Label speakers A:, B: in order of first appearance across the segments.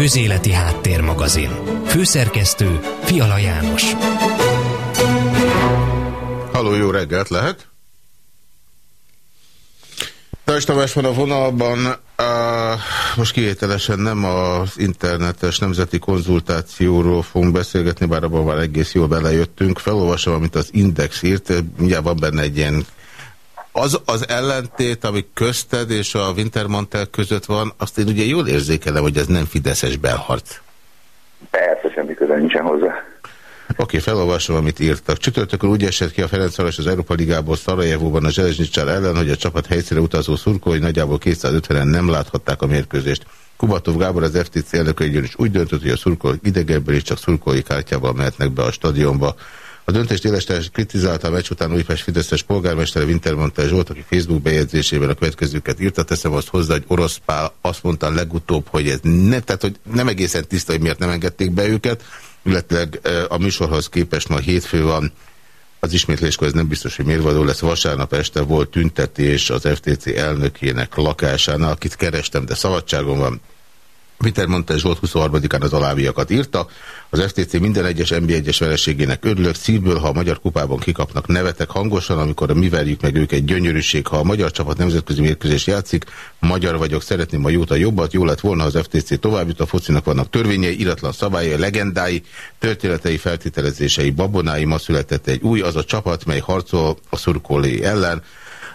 A: Közéleti Háttérmagazin. Főszerkesztő Fiala János.
B: Halló, jó reggelt lehet? Tajs Tamás van a vonalban. Uh, most kivételesen nem az internetes nemzeti konzultációról fogunk beszélgetni, bár abban már egész jól belejöttünk. Felolvasom, amit az Index írt, mindjárt van benne egy ilyen az az ellentét, ami közted és a Wintermantel között van, azt én ugye jól érzékelem, hogy ez nem fideszes belharc.
C: Persze, semmi köze nincsen hozzá.
B: Oké, okay, felolvasom, amit írtak. Csütörtökön úgy esett ki a Ferencváros az Európa Ligából Szarajevóban a Zselezsnicsár ellen, hogy a csapat helyszíre utazó szurkolói nagyjából 250-en nem láthatták a mérkőzést. Kubatov Gábor az FTC elnöke is úgy döntött, hogy a szurkolók idegenből is csak szurkolói kártyával mehetnek be a stadionba. A döntés délestes kritizálta a meccs után Újpest Fideszes polgármestere Wintermantel Zsolt, aki Facebook bejegyzésében a következőket írta. Teszem azt hozzá, hogy Orosz Pál azt mondta legutóbb, hogy ez ne, tehát, hogy nem egészen tiszta, hogy miért nem engedték be őket, illetve a műsorhoz képest ma hétfő van, az ismétléskor ez nem biztos, hogy mérvadó lesz. Vasárnap este volt tüntetés az FTC elnökének lakásánál, akit kerestem, de szabadságon van. Peter mondta, Zsolt 23-án az alábbiakat írta. Az FTC minden egyes NB1-es vereségének örülök, szívből, ha a magyar kupában kikapnak, nevetek hangosan, amikor a mi verjük meg őket gyönyörűség. Ha a magyar csapat nemzetközi mérkőzés játszik, magyar vagyok, szeretném a jót a jobbat, jó lett volna, az FTC tovább jut, a focinak vannak törvényei, iratlan szabályai, legendái, történetei, feltételezései, babonái, ma született egy új, az a csapat, mely harcol a szurkolé ellen,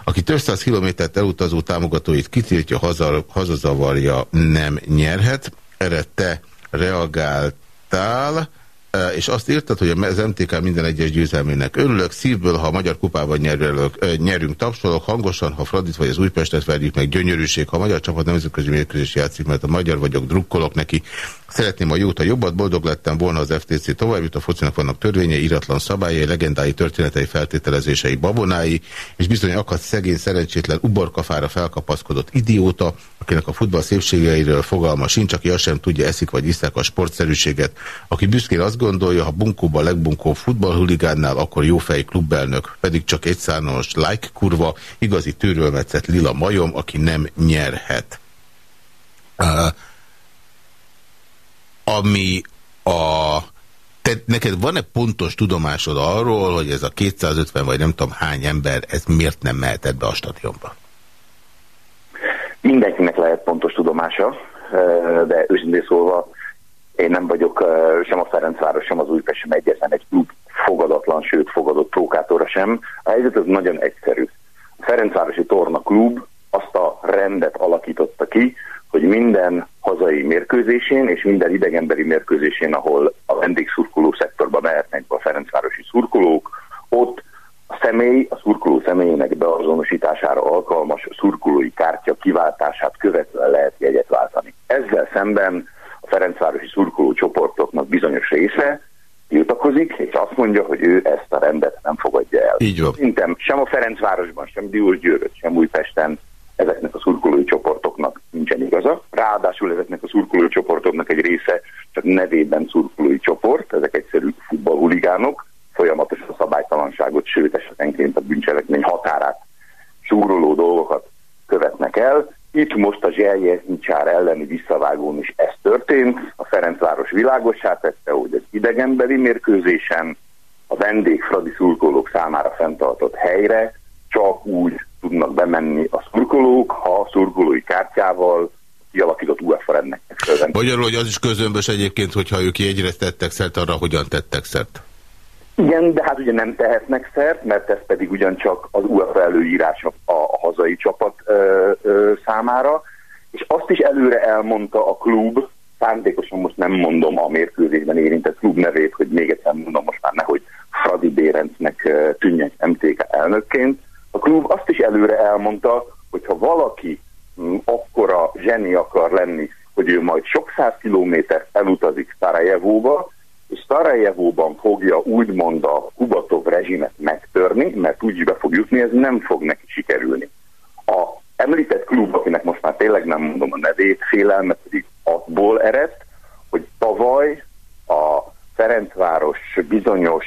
B: aki több száz kilométert elutazó támogatóit kitiltja, haza, hazazavarja, nem nyerhet. Erre te reagáltál, és azt írtad, hogy az MTK minden egyes győzelmének örülök, szívből, ha a Magyar Kupában nyerülök, nyerünk, tapsolok, hangosan, ha Fradit vagy az Újpestet verjük meg, gyönyörűség, ha a Magyar csapat nemzetközi mérkőzés játszik, mert a magyar vagyok, drukkolok neki, Szeretném a jót, a jobbat, boldog lettem volna az FTC tovább jut, a focinak vannak törvényei, iratlan szabályai, legendái, történetei, feltételezései, babonái, és bizony akadt szegény, szerencsétlen, uborkafára felkapaszkodott idióta, akinek a futball szépségeiről fogalma sincs, aki azt sem tudja, eszik vagy iszák a sportszerűséget, aki büszkén azt gondolja, ha bunkóban a legbunkóbb futballhuligánnál, akkor jófej klubelnök, pedig csak egy szános like kurva, igazi tőrölmetszett lila majom, aki nem nyerhet. Uh, ami a... Te, neked van-e pontos tudomásod arról, hogy ez a 250 vagy nem tudom hány ember, ez miért nem mehetett be a stadionba?
C: Mindenkinek lehet pontos tudomása, de őszintén szólva én nem vagyok sem a Ferencváros, sem az Újpest, sem egyetlen egy klub fogadatlan, sőt fogadott prókátora sem. A helyzet az nagyon egyszerű. A Ferencvárosi Torna Klub azt a rendet alakította ki, hogy minden hazai mérkőzésén és minden idegenbeli mérkőzésén, ahol a vendégszurkoló szektorba mehetnek be a Ferencvárosi szurkolók, ott a személy, a szurkoló személyének beazonosítására alkalmas szurkolói kártya kiváltását követően lehet jegyet váltani. Ezzel szemben a Ferencvárosi szurkoló csoportoknak bizonyos része tiltakozik, és azt mondja, hogy ő ezt a rendet nem fogadja el.
B: Így van.
C: Szerintem sem a Ferencvárosban, sem Diósgyőröt, sem Újpesten ezeknek a szurkolói csoportoknak nincsen igaza. Ráadásul ezeknek a szurkolói csoportoknak egy része csak nevében szurkolói csoport, ezek egyszerű futballhuligánok, folyamatosan a szabálytalanságot, sőt esetenként a bűncselekmény határát súroló dolgokat követnek el. Itt most a Zseljeznicsár elleni visszavágón is ez történt. A Ferencváros világossá tette, hogy az idegenbeli mérkőzésen a vendég fradi szurkolók számára fenntartott helyre csak úgy tudnak bemenni a szurkolók, ha a szurkolói kártyával kialakított UEFA rendnek
B: Magyarul, hogy az is közömbös egyébként, hogyha ők jegyre tettek szert, arra hogyan tettek szert?
C: Igen, de hát ugye nem tehetnek szert, mert ez pedig ugyancsak az UEFA előírása a, a hazai csapat ö, ö, számára, és azt is előre elmondta a klub, szándékosan most nem mondom a mérkőzésben érintett klub nevét, hogy még egyszer mondom most már nehogy Fradi Bérencnek tűnjek MTK elnökként, a klub azt is előre elmondta, hogy ha valaki mm, akkora zseni akar lenni, hogy ő majd sok száz kilométer elutazik Szarajevóba, és Szarajevóban fogja úgymond a Kubatov rezsimet megtörni, mert úgy be fog jutni, ez nem fog neki sikerülni. A említett klub, akinek most már tényleg nem mondom a nevét, félelme pedig abból eredt, hogy tavaly a Ferencváros bizonyos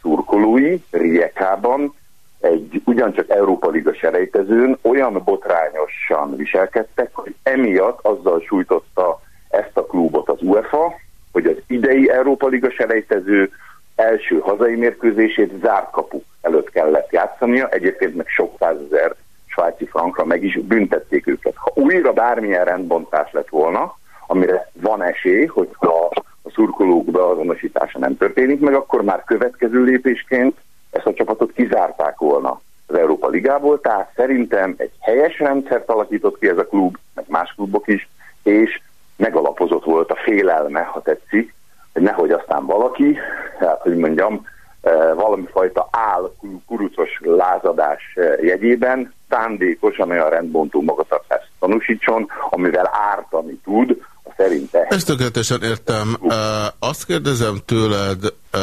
C: szurkolói Riekában egy ugyancsak Európa Liga selejtezőn olyan botrányosan viselkedtek, hogy emiatt azzal sújtotta ezt a klubot az UEFA, hogy az idei Európa Liga selejtező első hazai mérkőzését zárt kapu előtt kellett játszania, egyébként meg sok százezer frankra meg is büntették őket. Ha újra bármilyen rendbontás lett volna, amire van esély, hogyha a szurkolók beazonosítása nem történik meg, akkor már következő lépésként ezt a csapatot kizárták volna az Európa Ligából, tehát szerintem egy helyes rendszert alakított ki ez a klub, meg más klubok is, és megalapozott volt a félelme, ha tetszik, hogy nehogy aztán valaki, hát hogy mondjam, eh, valami fajta áll kurucos lázadás eh, jegyében szándékosan olyan rendbontó magatartást tanúsítson, amivel ártani tud szerinte.
B: Ezt tökéletesen értem. Uh, azt kérdezem tőled, uh,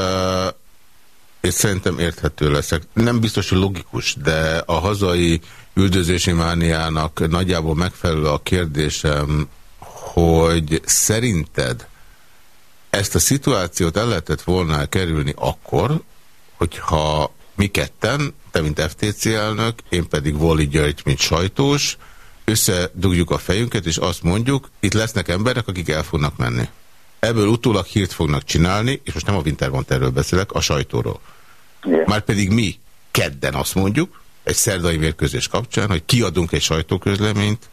B: és szerintem érthető leszek. Nem biztos, hogy logikus, de a hazai üldözési mániának nagyjából megfelelő a kérdésem, hogy szerinted ezt a szituációt el lehetett volna kerülni akkor, hogyha mi ketten, te mint FTC elnök, én pedig Voli György, mint sajtós, összedugjuk a fejünket, és azt mondjuk, itt lesznek emberek, akik el fognak menni. Ebből utólag hírt fognak csinálni, és most nem a Wintermonterről beszélek, a sajtóról. Yeah. Már pedig mi kedden azt mondjuk, egy szerdai mérkőzés kapcsán, hogy kiadunk egy sajtóközleményt,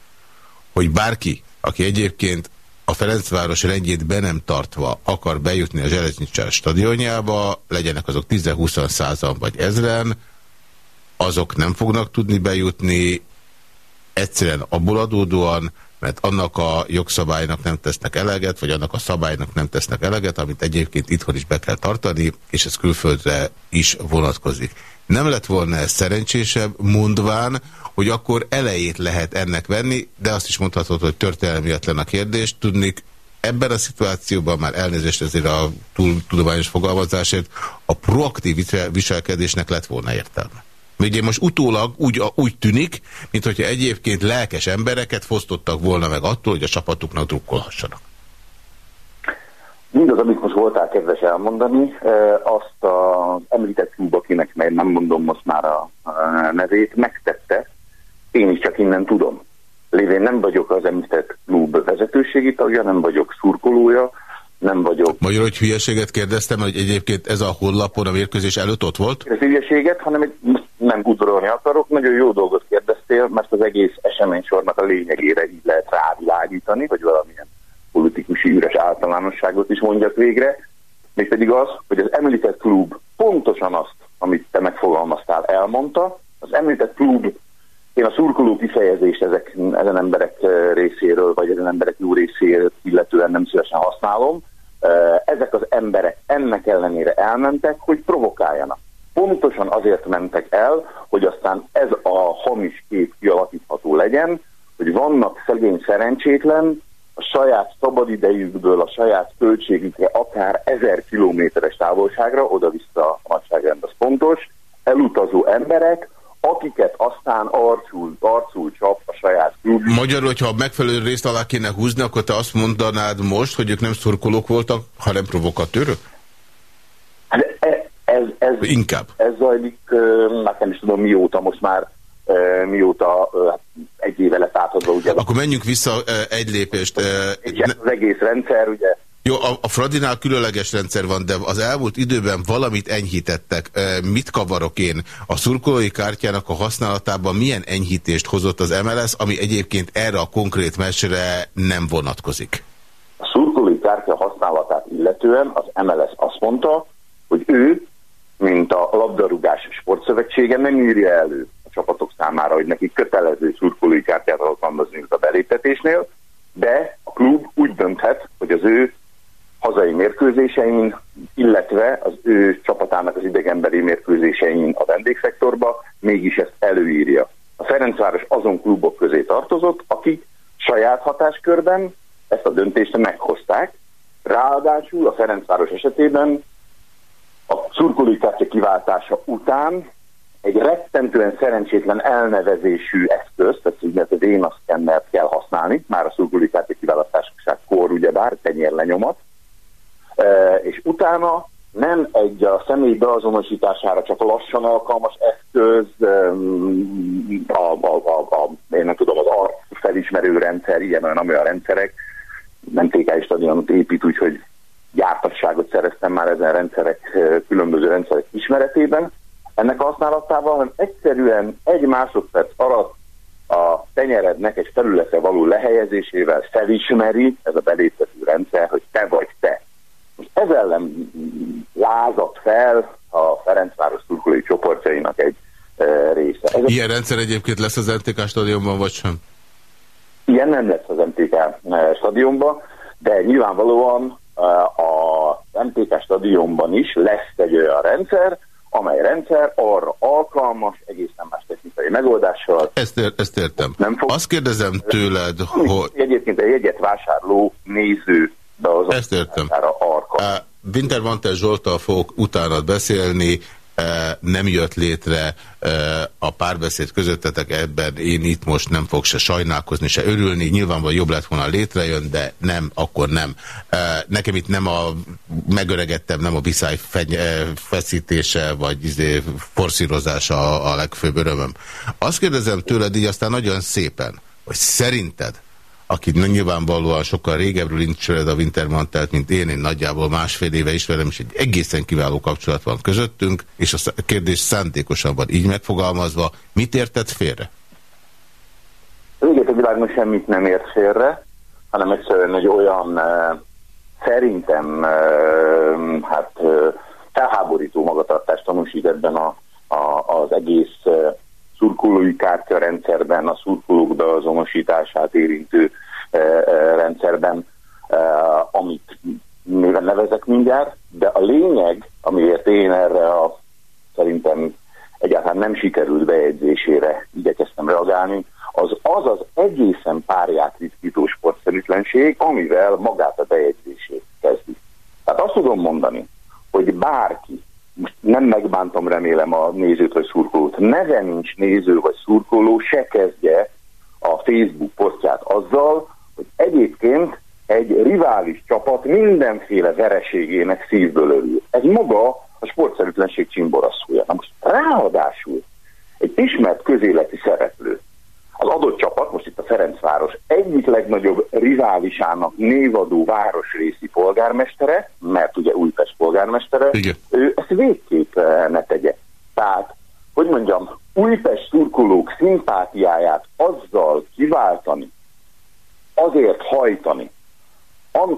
B: hogy bárki, aki egyébként a Ferencváros rendjét be nem tartva akar bejutni a Zseleznicsár stadionjába, legyenek azok 10-20 százan vagy ezren, azok nem fognak tudni bejutni, egyszerűen abból adódóan, mert annak a jogszabálynak nem tesznek eleget, vagy annak a szabálynak nem tesznek eleget, amit egyébként itthon is be kell tartani, és ez külföldre is vonatkozik. Nem lett volna ez szerencsésebb, mondván, hogy akkor elejét lehet ennek venni, de azt is mondhatod, hogy történelmiatlan a kérdés. Tudnék, ebben a szituációban már elnézést ezért a túl tudományos fogalmazásért, a proaktív viselkedésnek lett volna értelme. Ugye most utólag úgy, úgy tűnik, mint hogyha egyébként lelkes embereket fosztottak volna meg attól, hogy a csapatuknak drukkolhassanak.
C: Mindaz, amit most voltál kedves elmondani, azt az említett klub, akinek nem mondom most már a nevét, megtette, én is csak innen tudom. Lévén nem vagyok az említett klub vezetőségi tagja, nem vagyok szurkolója, nem vagyok.
B: Magyarul, hogy hülyeséget kérdeztem, hogy egyébként ez a honlapon a mérkőzés előtt ott volt?
C: Ez hülyeséget, hanem egy, nem udorolni akarok, nagyon jó dolgot kérdeztél, mert az egész eseménysornak a lényegére így lehet rávilágítani, vagy valamilyen politikusi üres általánosságot is mondjak végre, mégpedig az, hogy az említett klub pontosan azt, amit te megfogalmaztál, elmondta, az említett klub én a szurkoló kifejezést ezek, ezen emberek részéről, vagy ezen emberek jó részéről illetően nem szívesen használom. Ezek az emberek ennek ellenére elmentek, hogy provokáljanak. Pontosan azért mentek el, hogy aztán ez a hamis kép kialakítható legyen, hogy vannak szegény szerencsétlen, a saját szabadidejükből, a saját költségükre akár ezer kilométeres távolságra, oda-vissza a nagyságrend az pontos, elutazó emberek, akiket aztán arcul, arcul csap a saját klub.
B: Magyarul, hogyha megfelelő részt alá kéne húzni, akkor te azt mondanád most, hogy ők nem szurkolók voltak, hanem provokatőrök?
C: Hát e, ez, ez,
B: Inkább.
C: Ez zajlik, hát nem is tudom mióta, most már mióta hát egy éve lett átadva. Ugye,
B: Akkor menjünk vissza egy lépést.
C: Egy, az egész rendszer, ugye
B: jó, a, a Fradinál különleges rendszer van, de az elmúlt időben valamit enyhítettek. Mit kavarok én? A szurkolói kártyának a használatában milyen enyhítést hozott az MLS, ami egyébként erre a konkrét meccsre nem vonatkozik?
C: A szurkolói kártya használatát illetően az MLS azt mondta, hogy ő, mint a labdarúgás sportszövetsége nem írja elő csapatok számára, hogy neki kötelező szurkolói kártyát alkalmazni a beléptetésnél, de a klub úgy dönthet, hogy az ő hazai mérkőzésein, illetve az ő csapatának az idegenbeli mérkőzésein a vendégszektorba mégis ezt előírja. A Ferencváros azon klubok közé tartozott, akik saját hatáskörben ezt a döntést meghozták, ráadásul a Ferencváros esetében a szurkolói kiváltása után egy rettentően szerencsétlen elnevezésű eszközt, ezt úgynevezett vénaszkennert kell használni, már a szurkolói kiválasztáskor ugyebár, tenyérlenyomat, és utána nem egy a személy beazonosítására csak lassan alkalmas eszköz, a, a, a, a, én nem tudom, az arc felismerő rendszer, ilyen olyan, olyan rendszerek, nem TK stadionot épít, úgyhogy gyártasságot szereztem már ezen rendszerek, különböző rendszerek ismeretében. Ennek a használatával, hanem egyszerűen egy másodperc alatt a tenyerednek egy felületre való lehelyezésével felismeri ez a beléptető rendszer, hogy te vagy te. Most ez ellen lázadt fel a Ferencváros szurkolói csoportjainak egy e, része. Ez
B: Ilyen rendszer egyébként lesz az MTK stadionban, vagy sem?
C: Ilyen nem lesz az MTK stadionban, de nyilvánvalóan e, a MTK stadionban is lesz egy olyan rendszer, amely rendszer arra alkalmas, egészen más technikai megoldással.
B: Ezt, ér, ezt értem. Nem fog... Azt kérdezem tőled, hogy...
C: Egyébként egy jegyet vásárló néző, de az
B: Ezt értem. Uh, Wintermantel Zsoltal fogok utánad beszélni, nem jött létre a párbeszéd közöttetek ebben, én itt most nem fog se sajnálkozni, se örülni, nyilvánvalóan jobb lett volna létrejön, de nem, akkor nem. Nekem itt nem a, megöregettem, nem a viszály feszítése, vagy izé, forszírozása a legfőbb örömöm. Azt kérdezem tőled így aztán nagyon szépen, hogy szerinted aki nyilvánvalóan sokkal régebről ismered a Wintermantelt, mint én, én nagyjából másfél éve ismerem, és egy egészen kiváló kapcsolat van közöttünk, és a kérdés szándékosan van így megfogalmazva. Mit érted félre?
C: Véget a világnak semmit nem ért félre, hanem egyszerűen egy olyan szerintem hát felháborító magatartást tanúsít ebben a, a, az egész szurkolói kártya a szurkolók beazonosítását érintő e, e, rendszerben, e, amit mivel nevezek mindjárt, de a lényeg, amiért én erre a szerintem egyáltalán nem sikerült bejegyzésére igyekeztem reagálni, az az az egészen párját ritkító sportszerűtlenség, amivel magát a bejegyzését kezdi. Tehát azt tudom mondani, hogy bárki, most nem megbántam remélem a nézőt vagy szurkolót, neve nincs néző vagy szurkoló, se kezdje a Facebook posztját azzal, hogy egyébként egy rivális csapat mindenféle vereségének szívből örül. Ez maga a sportszerűtlenség csimboraszója. Na most ráadásul egy ismert közéleti szereplő, az adott csapat, most itt a Ferencváros, egyik legnagyobb riválisának névadó városrészi polgármestere, mert ugye Újpest polgármestere, Igen. ő ezt végképp eh, ne tegye. Tehát, hogy mondjam, Újpest szurkolók szimpátiáját azzal kiváltani, azért hajtani,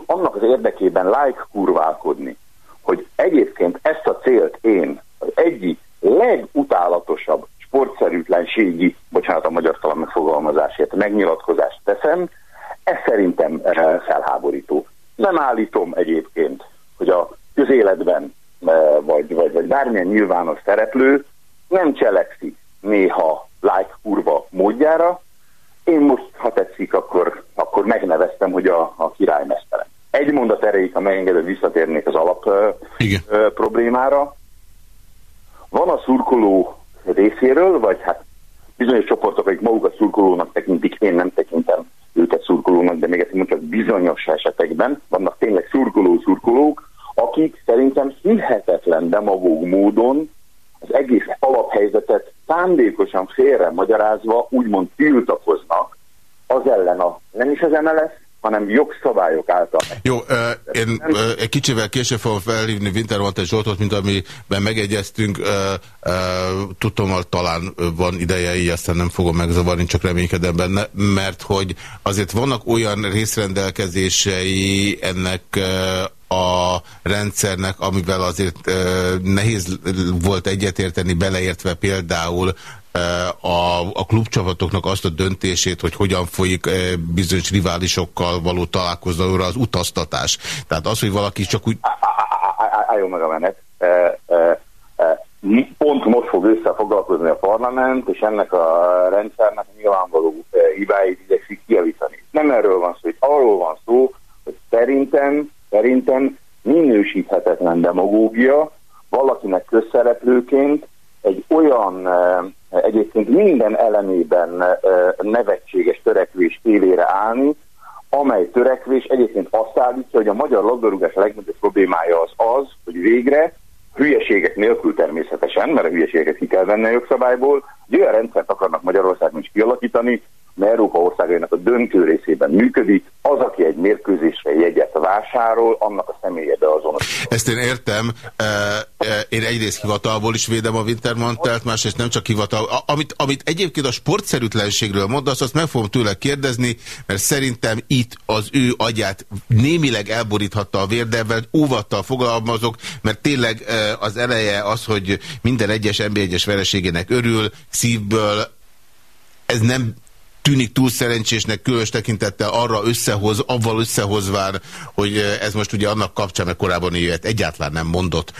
C: annak az érdekében like kurválkodni, hogy egyébként ezt a célt én az egyik legutálatosabb sportszerűtlenségi, bocsánat a magyar talán megfogalmazásért, megnyilatkozást teszem, ez szerintem eh, felháborító. Nem állítom egyébként, hogy a közéletben eh, vagy, vagy, vagy bármilyen nyilvános szereplő nem cselekszik néha like kurva módjára. Én most, ha tetszik, akkor, akkor megneveztem, hogy a, a királymestere. Egy mondat erejéig, ha megengedett, visszatérnék az alap eh, Igen. problémára. Van a szurkoló részéről, vagy hát bizonyos csoportok, akik magukat szurkolónak tekintik, én nem tekintem őket szurkolónak, de még ezt mondjuk bizonyos esetekben vannak tényleg szurkoló-szurkolók, akik szerintem hihetetlen demagóg módon az egész alaphelyzetet szándékosan félre magyarázva úgymond tiltakoznak az ellen a, nem is az MLS, hanem jogszabályok által.
B: Jó, én egy kicsivel később fogom felhívni Wintermantel Zsoltot, mint amiben megegyeztünk. Tudom, hogy talán van ideje, így aztán nem fogom megzavarni, csak reménykedem benne, mert hogy azért vannak olyan részrendelkezései ennek a rendszernek, amivel azért nehéz volt egyetérteni, beleértve például a, a klubcsapatoknak azt a döntését, hogy hogyan folyik bizonyos riválisokkal való találkozóra az utaztatás. Tehát az, hogy valaki csak úgy...
C: Álljon meg a menet. Pont most fog összefoglalkozni a parlament, és ennek a rendszernek nyilvánvaló hibáit igyekszik kiavítani. Nem erről van szó, hogy arról van szó, hogy szerintem, szerintem minősíthetetlen demagógia valakinek közszereplőként egy olyan egyébként minden elemében nevetséges törekvés élére állni, amely törekvés egyébként azt állítja, hogy a magyar labdarúgás legnagyobb problémája az az, hogy végre hülyeségek nélkül a jogszabályból, egy olyan rendszert akarnak Magyarországon is kialakítani, mert Európa országainak a döntő részében működik, az, aki egy mérkőzésre jegyet vásárol, annak a személye beazonos.
B: Ezt én értem. Egyrészt hivatalból is védem a Wintermantelt, másrészt nem csak hivatal. Amit, amit egyébként a sportszerűtlenségről mondasz, azt meg fogom tőle kérdezni, mert szerintem itt az ő agyát némileg elboríthatta a vérdebben, óvattal fogalmazok, mert tényleg az eleje az, hogy minden egyes NB1-es vereségének örül, szívből, ez nem tűnik túl szerencsésnek különös tekintettel arra összehoz, avval összehozván, hogy ez most ugye annak kapcsán, mert korábban ilyet egyáltalán nem mondott,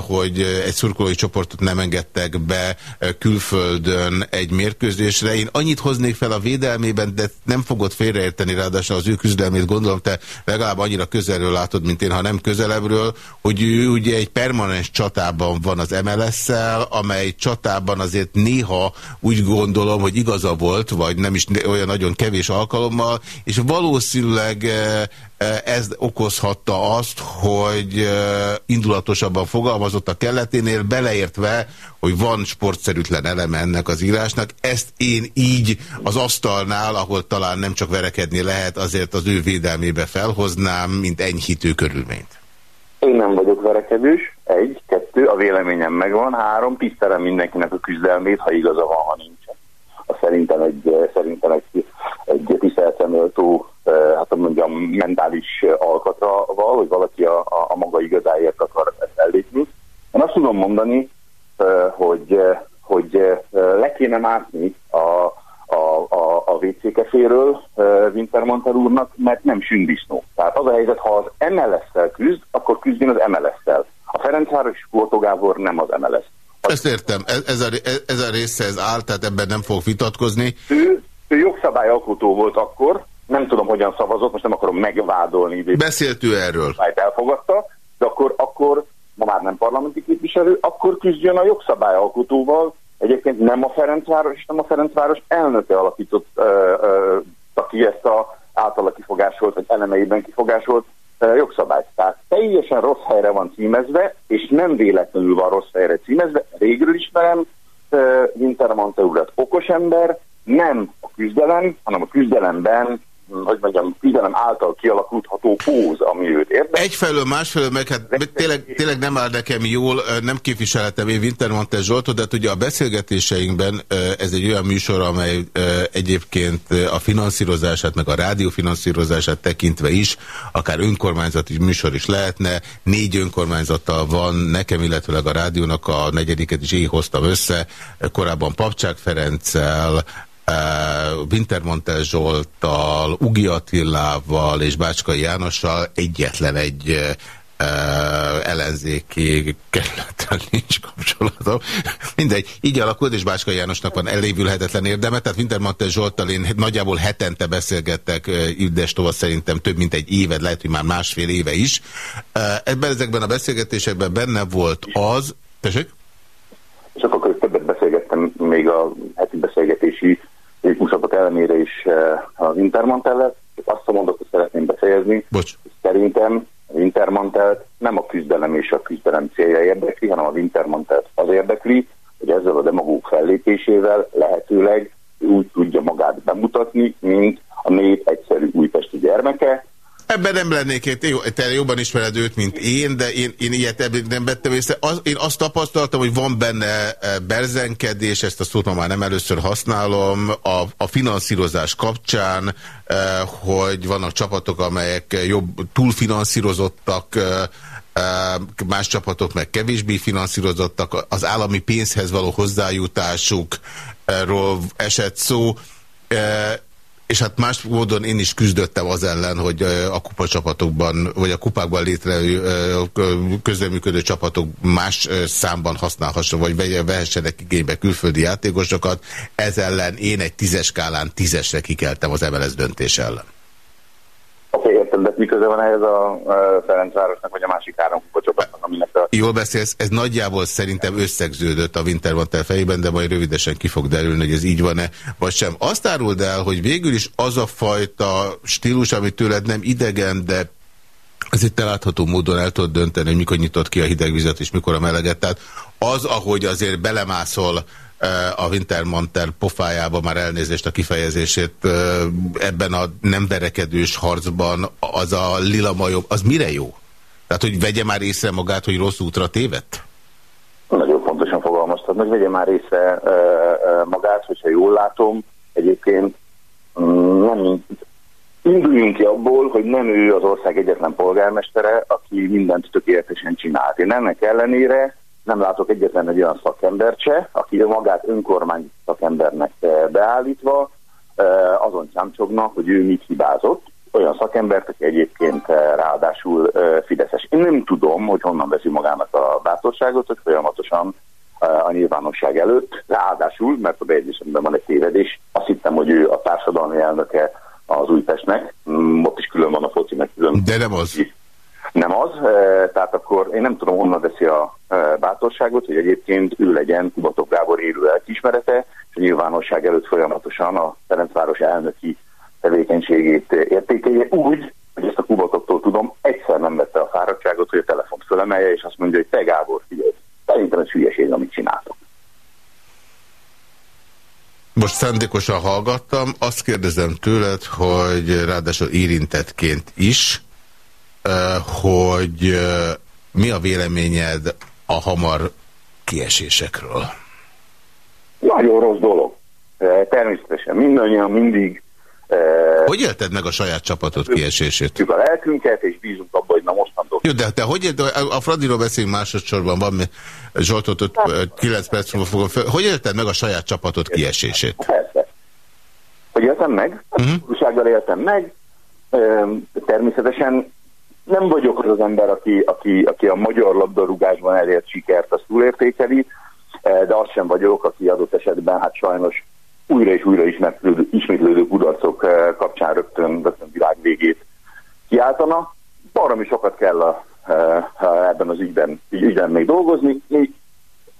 B: hogy egy szurkolói csoportot nem engedtek be külföldön egy mérkőzésre. Én annyit hoznék fel a védelmében, de nem fogod félreérteni, ráadásul az ő küzdelmét gondolom, te legalább annyira közelről látod, mint én, ha nem közelebbről, hogy ő ugye egy permanens csatában van az MLS-szel, amely csatában azért néha úgy gondolom, hogy igaza volt, vagy nem is olyan nagyon kevés alkalommal, és valószínűleg eh, eh, ez okozhatta azt, hogy eh, indulatosabban fogalmazott a kelleténél, beleértve, hogy van sportszerűtlen eleme ennek az írásnak. Ezt én így az asztalnál, ahol talán nem csak verekedni lehet, azért az ő védelmébe felhoznám, mint enyhítő körülményt.
C: Én nem vagyok verekedős, egy, kettő, a véleményem megvan, három, tisztelem mindenkinek a küzdelmét, ha igaza van, ha nincs szerintem egy, szerintem egy, egy tiszteletemöltó, eh, hát mondjam, mentális alkatra val, hogy valaki a, a, a maga igazáért akar ellépni. Én azt tudom mondani, eh, hogy, eh, hogy le kéne mászni a, a, a, a WC keféről Wintermantel úrnak, mert nem sündisznó. Tehát az a helyzet, ha az MLS-szel küzd, akkor küzdjön az MLS-szel. A Ferencváros és Gábor nem az MLS.
B: Ezt értem, ez, ez, a, ez a része ez áll, tehát ebben nem fog vitatkozni.
C: Ő, ő jogszabályalkotó volt akkor, nem tudom, hogyan szavazott, most nem akarom megvádolni.
B: Beszélt ő erről.
C: Elfogadta, de akkor, akkor ma már nem parlamenti képviselő, akkor küzdjön a jogszabályalkotóval. Egyébként nem a Ferencváros, nem a Ferencváros elnöke alakított uh, ki ezt a általa kifogásolt, vagy elemeiben kifogásolt jogszabályt. Tehát teljesen rossz helyre van címezve, és nem véletlenül van rossz helyre címezve. Régről ismerem Wintermantel urat okos ember, nem a küzdelem, hanem a küzdelemben hogy mondjam, küzdelem által kialakulható póz, ami őt érdekel.
B: Egyfelől, másfelől meg hát tényleg, tényleg nem áll nekem jól, nem képviselhetem én Wintermantel Zsoltot, de hát ugye a beszélgetéseinkben ez egy olyan műsor, amely egyébként a finanszírozását, meg a rádiófinanszírozását tekintve is, akár önkormányzati műsor is lehetne. Négy önkormányzattal van, nekem, illetőleg a rádiónak a negyediket is én hoztam össze, korábban Papcsák Ferenccel, Wintermantel Zsolttal, Ugi Attilával és Bácskai Jánossal egyetlen egy ellenzéki kerülettel nincs kapcsolatom. Mindegy, így alakult, és Bácskai Jánosnak van elévülhetetlen érdeme, tehát Wintermantel Zsolttal én nagyjából hetente beszélgettek Üdestova szerintem több mint egy éve, lehet, hogy már másfél éve is. Ebben ezekben a beszélgetésekben benne volt az... Tessék?
C: És akkor többet beszélgettem még a heti beszélgetési mutatok ellenére is az Intermantellel. Azt a mondatot szeretném befejezni.
B: Bocs.
C: Szerintem az Intermantelt nem a küzdelem és a küzdelem célja érdekli, hanem az Intermantelt az érdekli, hogy ezzel a demagóg fellépésével lehetőleg úgy tudja magát bemutatni, mint a nép egyszerű újpesti gyermeke,
B: Ebben nem lennék, én, te jobban ismered őt, mint én, de én, én ilyet nem vettem észre. Az, én azt tapasztaltam, hogy van benne e, berzenkedés, ezt a szót már nem először használom, a, a finanszírozás kapcsán, eh, hogy vannak csapatok, amelyek jobb túlfinanszírozottak, eh, más csapatok meg kevésbé finanszírozottak, az állami pénzhez való hozzájutásukról esett szó. És hát más módon én is küzdöttem az ellen, hogy a kupacsapatokban, vagy a kupákban létrejövő közleműködő csapatok más számban használhasson, vagy vehessenek igénybe külföldi játékosokat. Ez ellen én egy tízes skálán tízesre kikeltem az MLS döntés ellen.
C: Oké, okay, értem, de mi köze van ehhez a Ferencvárosnak, vagy a másik három kupacsapatnak, aminek a...
B: Jól beszélsz, ez nagyjából szerintem összegződött a Wintermantel fejében, de majd rövidesen ki fog derülni, hogy ez így van-e, vagy sem. Azt áruld el, hogy végül is az a fajta stílus, ami tőled nem idegen, de azért te látható módon el tudod dönteni, hogy mikor nyitott ki a hideg vizet, és mikor a meleget. Tehát az, ahogy azért belemászol a Wintermantel pofájába már elnézést a kifejezését ebben a nem verekedős harcban, az a lila majom, az mire jó? Tehát, hogy vegye már észre magát, hogy rossz útra tévedt?
C: Nagyon pontosan fogalmaztad, hogy vegye már észre magát, hogyha jól látom. Egyébként mm, nem induljunk ki abból, hogy nem ő az ország egyetlen polgármestere, aki mindent tökéletesen csinált. Én ennek ellenére nem látok egyetlen egy olyan szakembert se, aki magát önkormány szakembernek eh, beállítva eh, azon csámcsogna, hogy ő mit hibázott. Olyan szakembert, aki egyébként eh, ráadásul Fideszes. Én nem tudom, hogy honnan veszi magának a bátorságot, hogy folyamatosan a nyilvánosság előtt, ráadásul, mert a bejegyzésemben van egy tévedés, azt hittem, hogy ő a társadalmi elnöke az Újpestnek, mm, ott is külön van a foci, meg külön.
B: De nem az
C: nem az, akkor én nem tudom honnan veszi a bátorságot, hogy egyébként ő legyen Kubatov Gábor élő elkismerete, és a nyilvánosság előtt folyamatosan a Ferencváros elnöki tevékenységét értékelje úgy, hogy ezt a Kubatoktól tudom, egyszer nem vette a fáradtságot, hogy a telefont fölemelje, és azt mondja, hogy te Gábor, figyelj, szerintem ez hülyeség, amit csináltok.
B: Most szándékosan hallgattam, azt kérdezem tőled, hogy ráadásul érintettként is, hogy mi a véleményed a hamar kiesésekről?
C: Nagyon rossz dolog. Természetesen mindannyian mindig
B: hogy élted meg a saját csapatod kiesését?
C: a lelkünket, és bízunk abban, hogy na mostantól.
B: Jó, de te hogy, a Fradiról beszélünk másodszorban, van Zsoltot 9 perc múlva fogom fel. Hogy élted meg a saját csapatod kiesését?
C: Persze. Hogy éltem meg? Uh -huh. éltem meg. Természetesen nem vagyok az az ember, aki, aki, aki a magyar labdarúgásban elért sikert, azt túlértékeli, eh, de az sem vagyok, aki adott esetben hát sajnos újra és újra ismétlődő, ismétlődő kudarcok eh, kapcsán rögtön, rögtön világ végét kiáltana. mi sokat kell a, eh, ebben az ügyben, ügyben még dolgozni.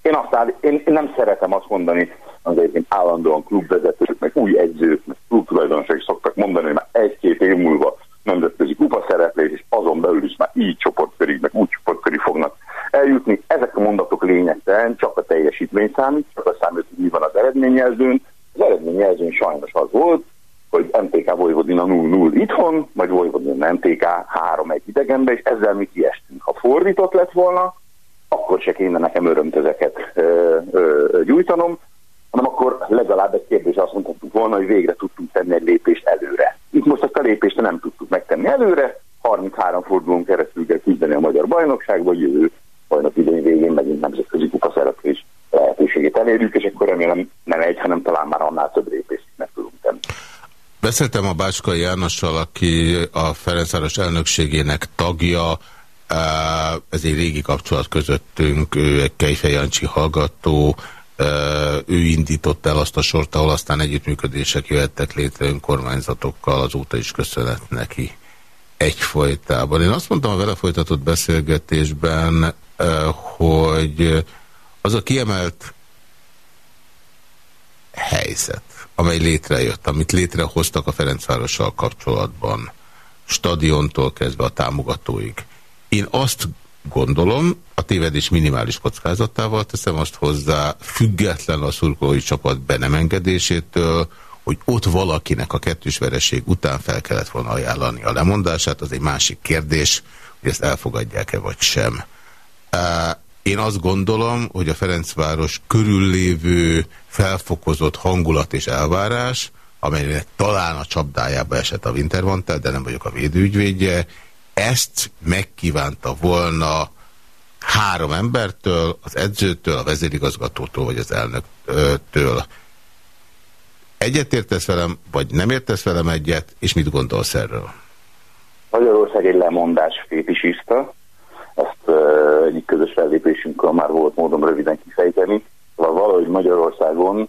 C: Én, azt állí, én, én nem szeretem azt mondani, az egyébként állandóan klubvezetők, meg új edzők, meg klubtulajdonosok szoktak mondani, hogy már egy-két év múlva nemzetközi kupa szereplés, és azon belül is már így csoportkörig, meg úgy csoportkörig fognak eljutni. Ezek a mondatok lényegtelen, csak a teljesítmény számít, csak a számít, hogy mi van az eredményjelzőn. Az eredményjelzőn sajnos az volt, hogy MTK Vojvodina 0-0 itthon, majd Vojvodina MTK 3-1 idegenbe, és ezzel mi kiestünk. Ha fordított lett volna, akkor se kéne nekem örömtözeket ö, ö, gyújtanom, hanem akkor legalább egy kérdés azt mondhattuk volna, hogy végre tudtunk tenni egy lépést előre. Itt most ezt a lépést nem tudtuk megtenni előre, 33 fordulón keresztül kell küzdeni a magyar bajnokságban, jövő bajnok idén végén megint nemzetközi kupa szereplés lehetőségét elérjük, és akkor remélem nem egy, hanem talán már annál több lépést meg tudunk tenni.
B: Beszéltem a Bácskai Jánossal, aki a Ferencváros elnökségének tagja, ez egy régi kapcsolat közöttünk, ő egy Kejfej Jancsi hallgató, ő indította el azt a sort, ahol aztán együttműködések jöhettek létre önkormányzatokkal, azóta is köszönet neki egyfolytában. Én azt mondtam a vele folytatott beszélgetésben, hogy az a kiemelt helyzet, amely létrejött, amit létrehoztak a Ferencvárossal kapcsolatban, stadiontól kezdve a támogatóig. Én azt gondolom, a tévedés minimális kockázatával teszem azt hozzá, független a szurkolói csapat be nem engedésétől, hogy ott valakinek a kettős vereség után fel kellett volna ajánlani a lemondását, az egy másik kérdés, hogy ezt elfogadják-e vagy sem. Én azt gondolom, hogy a Ferencváros körüllévő felfokozott hangulat és elvárás, amelynek talán a csapdájába esett a Wintermantel, de nem vagyok a védőügyvédje, ezt megkívánta volna három embertől, az edzőtől, a vezérigazgatótól, vagy az elnöktől. Egyet értesz velem, vagy nem értesz velem egyet, és mit gondolsz erről?
C: Magyarország egy lemondás fétisista, ezt uh, egyik közös fellépésünkről már volt módon röviden kifejteni. Valahogy Magyarországon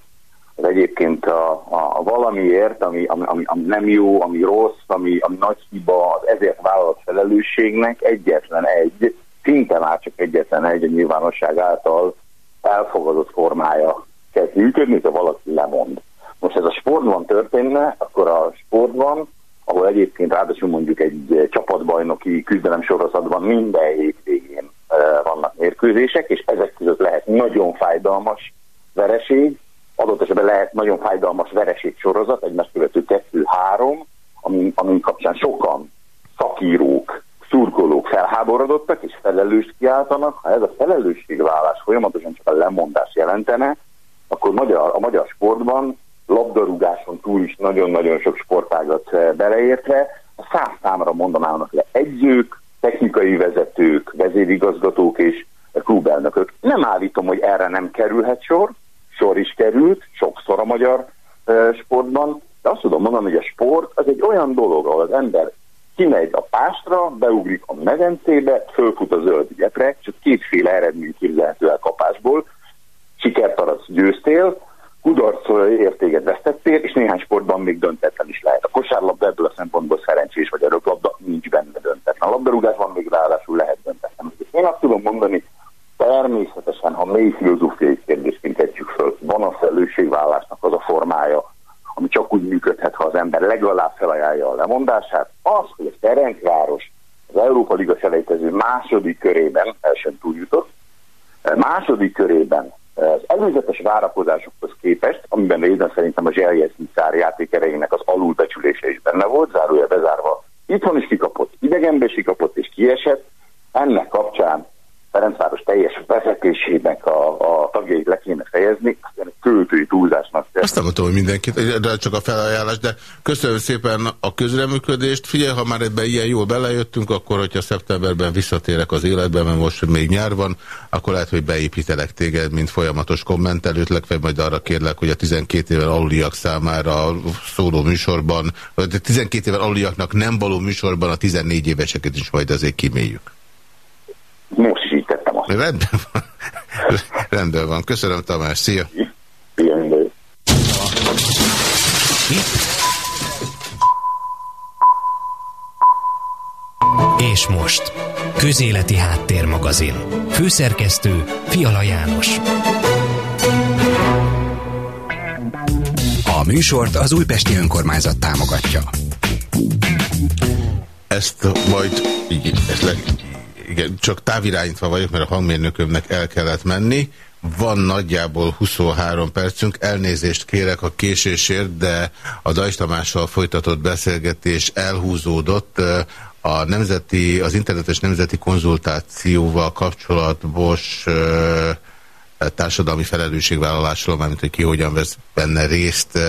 C: az egyébként a, a, valamiért, ami, ami, ami, nem jó, ami rossz, ami, ami nagy hiba, az ezért vállalt felelősségnek egyetlen egy, szinte már csak egyetlen egy a nyilvánosság által elfogadott formája kezd működni, ha valaki lemond. Most ez a sportban történne, akkor a sportban, ahol egyébként ráadásul mondjuk egy csapatbajnoki küzdelem sorozatban minden hétvégén vannak mérkőzések, és ezek között lehet nagyon fájdalmas vereség, nagyon fájdalmas vereség sorozat, egymás követő kettő-három, amin, amin kapcsán sokan szakírók, szurkolók felháborodottak és felelőst kiáltanak. Ha ez a felelősségvállás folyamatosan csak a lemondás jelentene, akkor magyar, a magyar sportban labdarúgáson túl is nagyon-nagyon sok sportágat eh, beleértve, a száz számra mondanának le egyzők, technikai vezetők, vezérigazgatók és klubelnökök. Nem állítom, hogy erre nem kerülhet sor, sor is került, sokszor a magyar uh, sportban, de azt tudom mondani, hogy a sport az egy olyan dolog, ahol az ember kimegy a pástra, beugrik a medencébe, fölfut a zöld ügyekre, csak kétféle eredmény képzelhető el kapásból, sikert arasz győztél, kudarc értéket vesztettél, és néhány sportban még döntetlen is lehet. A kosárlabda ebből a szempontból szerencsés, vagy a röplabda nincs benne döntetlen. A labdarúgásban még ráadásul lehet döntetlen. Én azt tudom mondani, természetesen, ha mély filozófiai kérdésként tetjük föl, van a felelősségvállásnak az a formája, ami csak úgy működhet, ha az ember legalább felajánlja a lemondását, az, hogy a Ferencváros az Európa Liga selejtező második körében el sem túljutott, második körében az előzetes várakozásokhoz képest, amiben részben szerintem a Zseljesznyicár játékerejének az alulbecsülése is benne volt, zárója bezárva, itthon is kikapott, idegenbe is kikapott és kiesett, ennek kapcsán Ferencváros teljes vezetésének a, a tagjait le kéne fejezni, aztán költői túlzásnak.
B: Azt nem mondtam, hogy mindenkit, de csak a felajánlás, de köszönöm szépen a közreműködést. Figyelj, ha már ebben ilyen jól belejöttünk, akkor hogyha szeptemberben visszatérek az életbe, mert most még nyár van, akkor lehet, hogy beépítelek téged, mint folyamatos kommentelőt, legfeljebb majd arra kérlek, hogy a 12 éven aluliak számára szóló műsorban, vagy a 12 éven aluliaknak nem való műsorban a 14 éveseket is majd azért kiméljük.
C: Most is így tettem azt.
B: Rendben van. Rendben van. Köszönöm, Tamás. Szia.
C: Igen,
A: És most, Közéleti Háttérmagazin. Főszerkesztő Fiala János.
D: A műsort az Újpesti Önkormányzat támogatja.
B: Ezt majd, így, ezt le, igen, csak távirányítva vagyok, mert a hangmérnökömnek el kellett menni. Van nagyjából 23 percünk, elnézést kérek a késésért, de a Dajs Tamással folytatott beszélgetés elhúzódott. A nemzeti, az internetes nemzeti konzultációval kapcsolatos társadalmi felelősségvállalásról, mármint hogy ki hogyan vesz benne részt,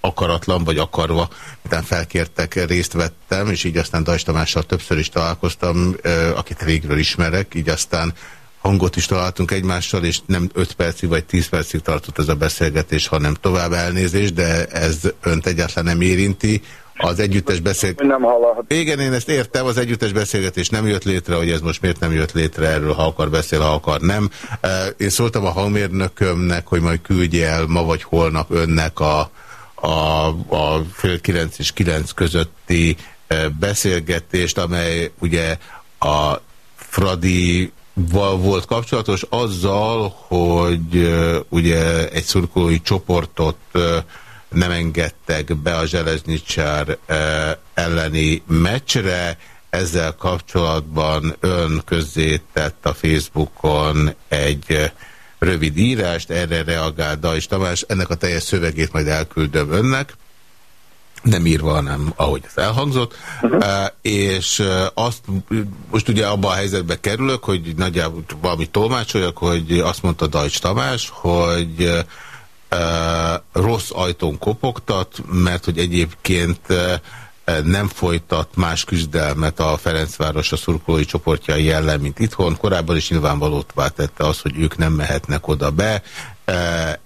B: akaratlan vagy akarva, miután felkértek, részt vettem, és így aztán Dajs Tamással többször is találkoztam, akit régről ismerek, így aztán hangot is találtunk egymással, és nem 5 percig vagy 10 percig tartott ez a beszélgetés, hanem tovább elnézés, de ez önt egyáltalán nem érinti. Az együttes beszélgetés...
C: Nem hallhat.
B: Igen, én ezt értem, az együttes beszélgetés nem jött létre, hogy ez most miért nem jött létre erről, ha akar beszél, ha akar nem. Én szóltam a hangmérnökömnek, hogy majd küldje el ma vagy holnap önnek a, a, a fél kilenc és kilenc közötti e, beszélgetést, amely ugye a Fradi volt kapcsolatos azzal, hogy e, ugye egy szurkolói csoportot nem engedtek be a Zseleznicsár elleni meccsre. Ezzel kapcsolatban ön közzétett a Facebookon egy rövid írást, erre reagál Dajs Tamás, ennek a teljes szövegét majd elküldöm önnek, nem írva, hanem ahogy ez elhangzott, uh -huh. uh, és uh, azt most ugye abban a helyzetbe kerülök, hogy nagyjából valami tolmácsoljak, hogy azt mondta Dajcs Tamás, hogy rossz ajtón kopogtat, mert hogy egyébként nem folytat más küzdelmet a Ferencváros a szurkolói csoportjai ellen, mint itthon. Korábban is nyilvánvalótvá tette az, hogy ők nem mehetnek oda be.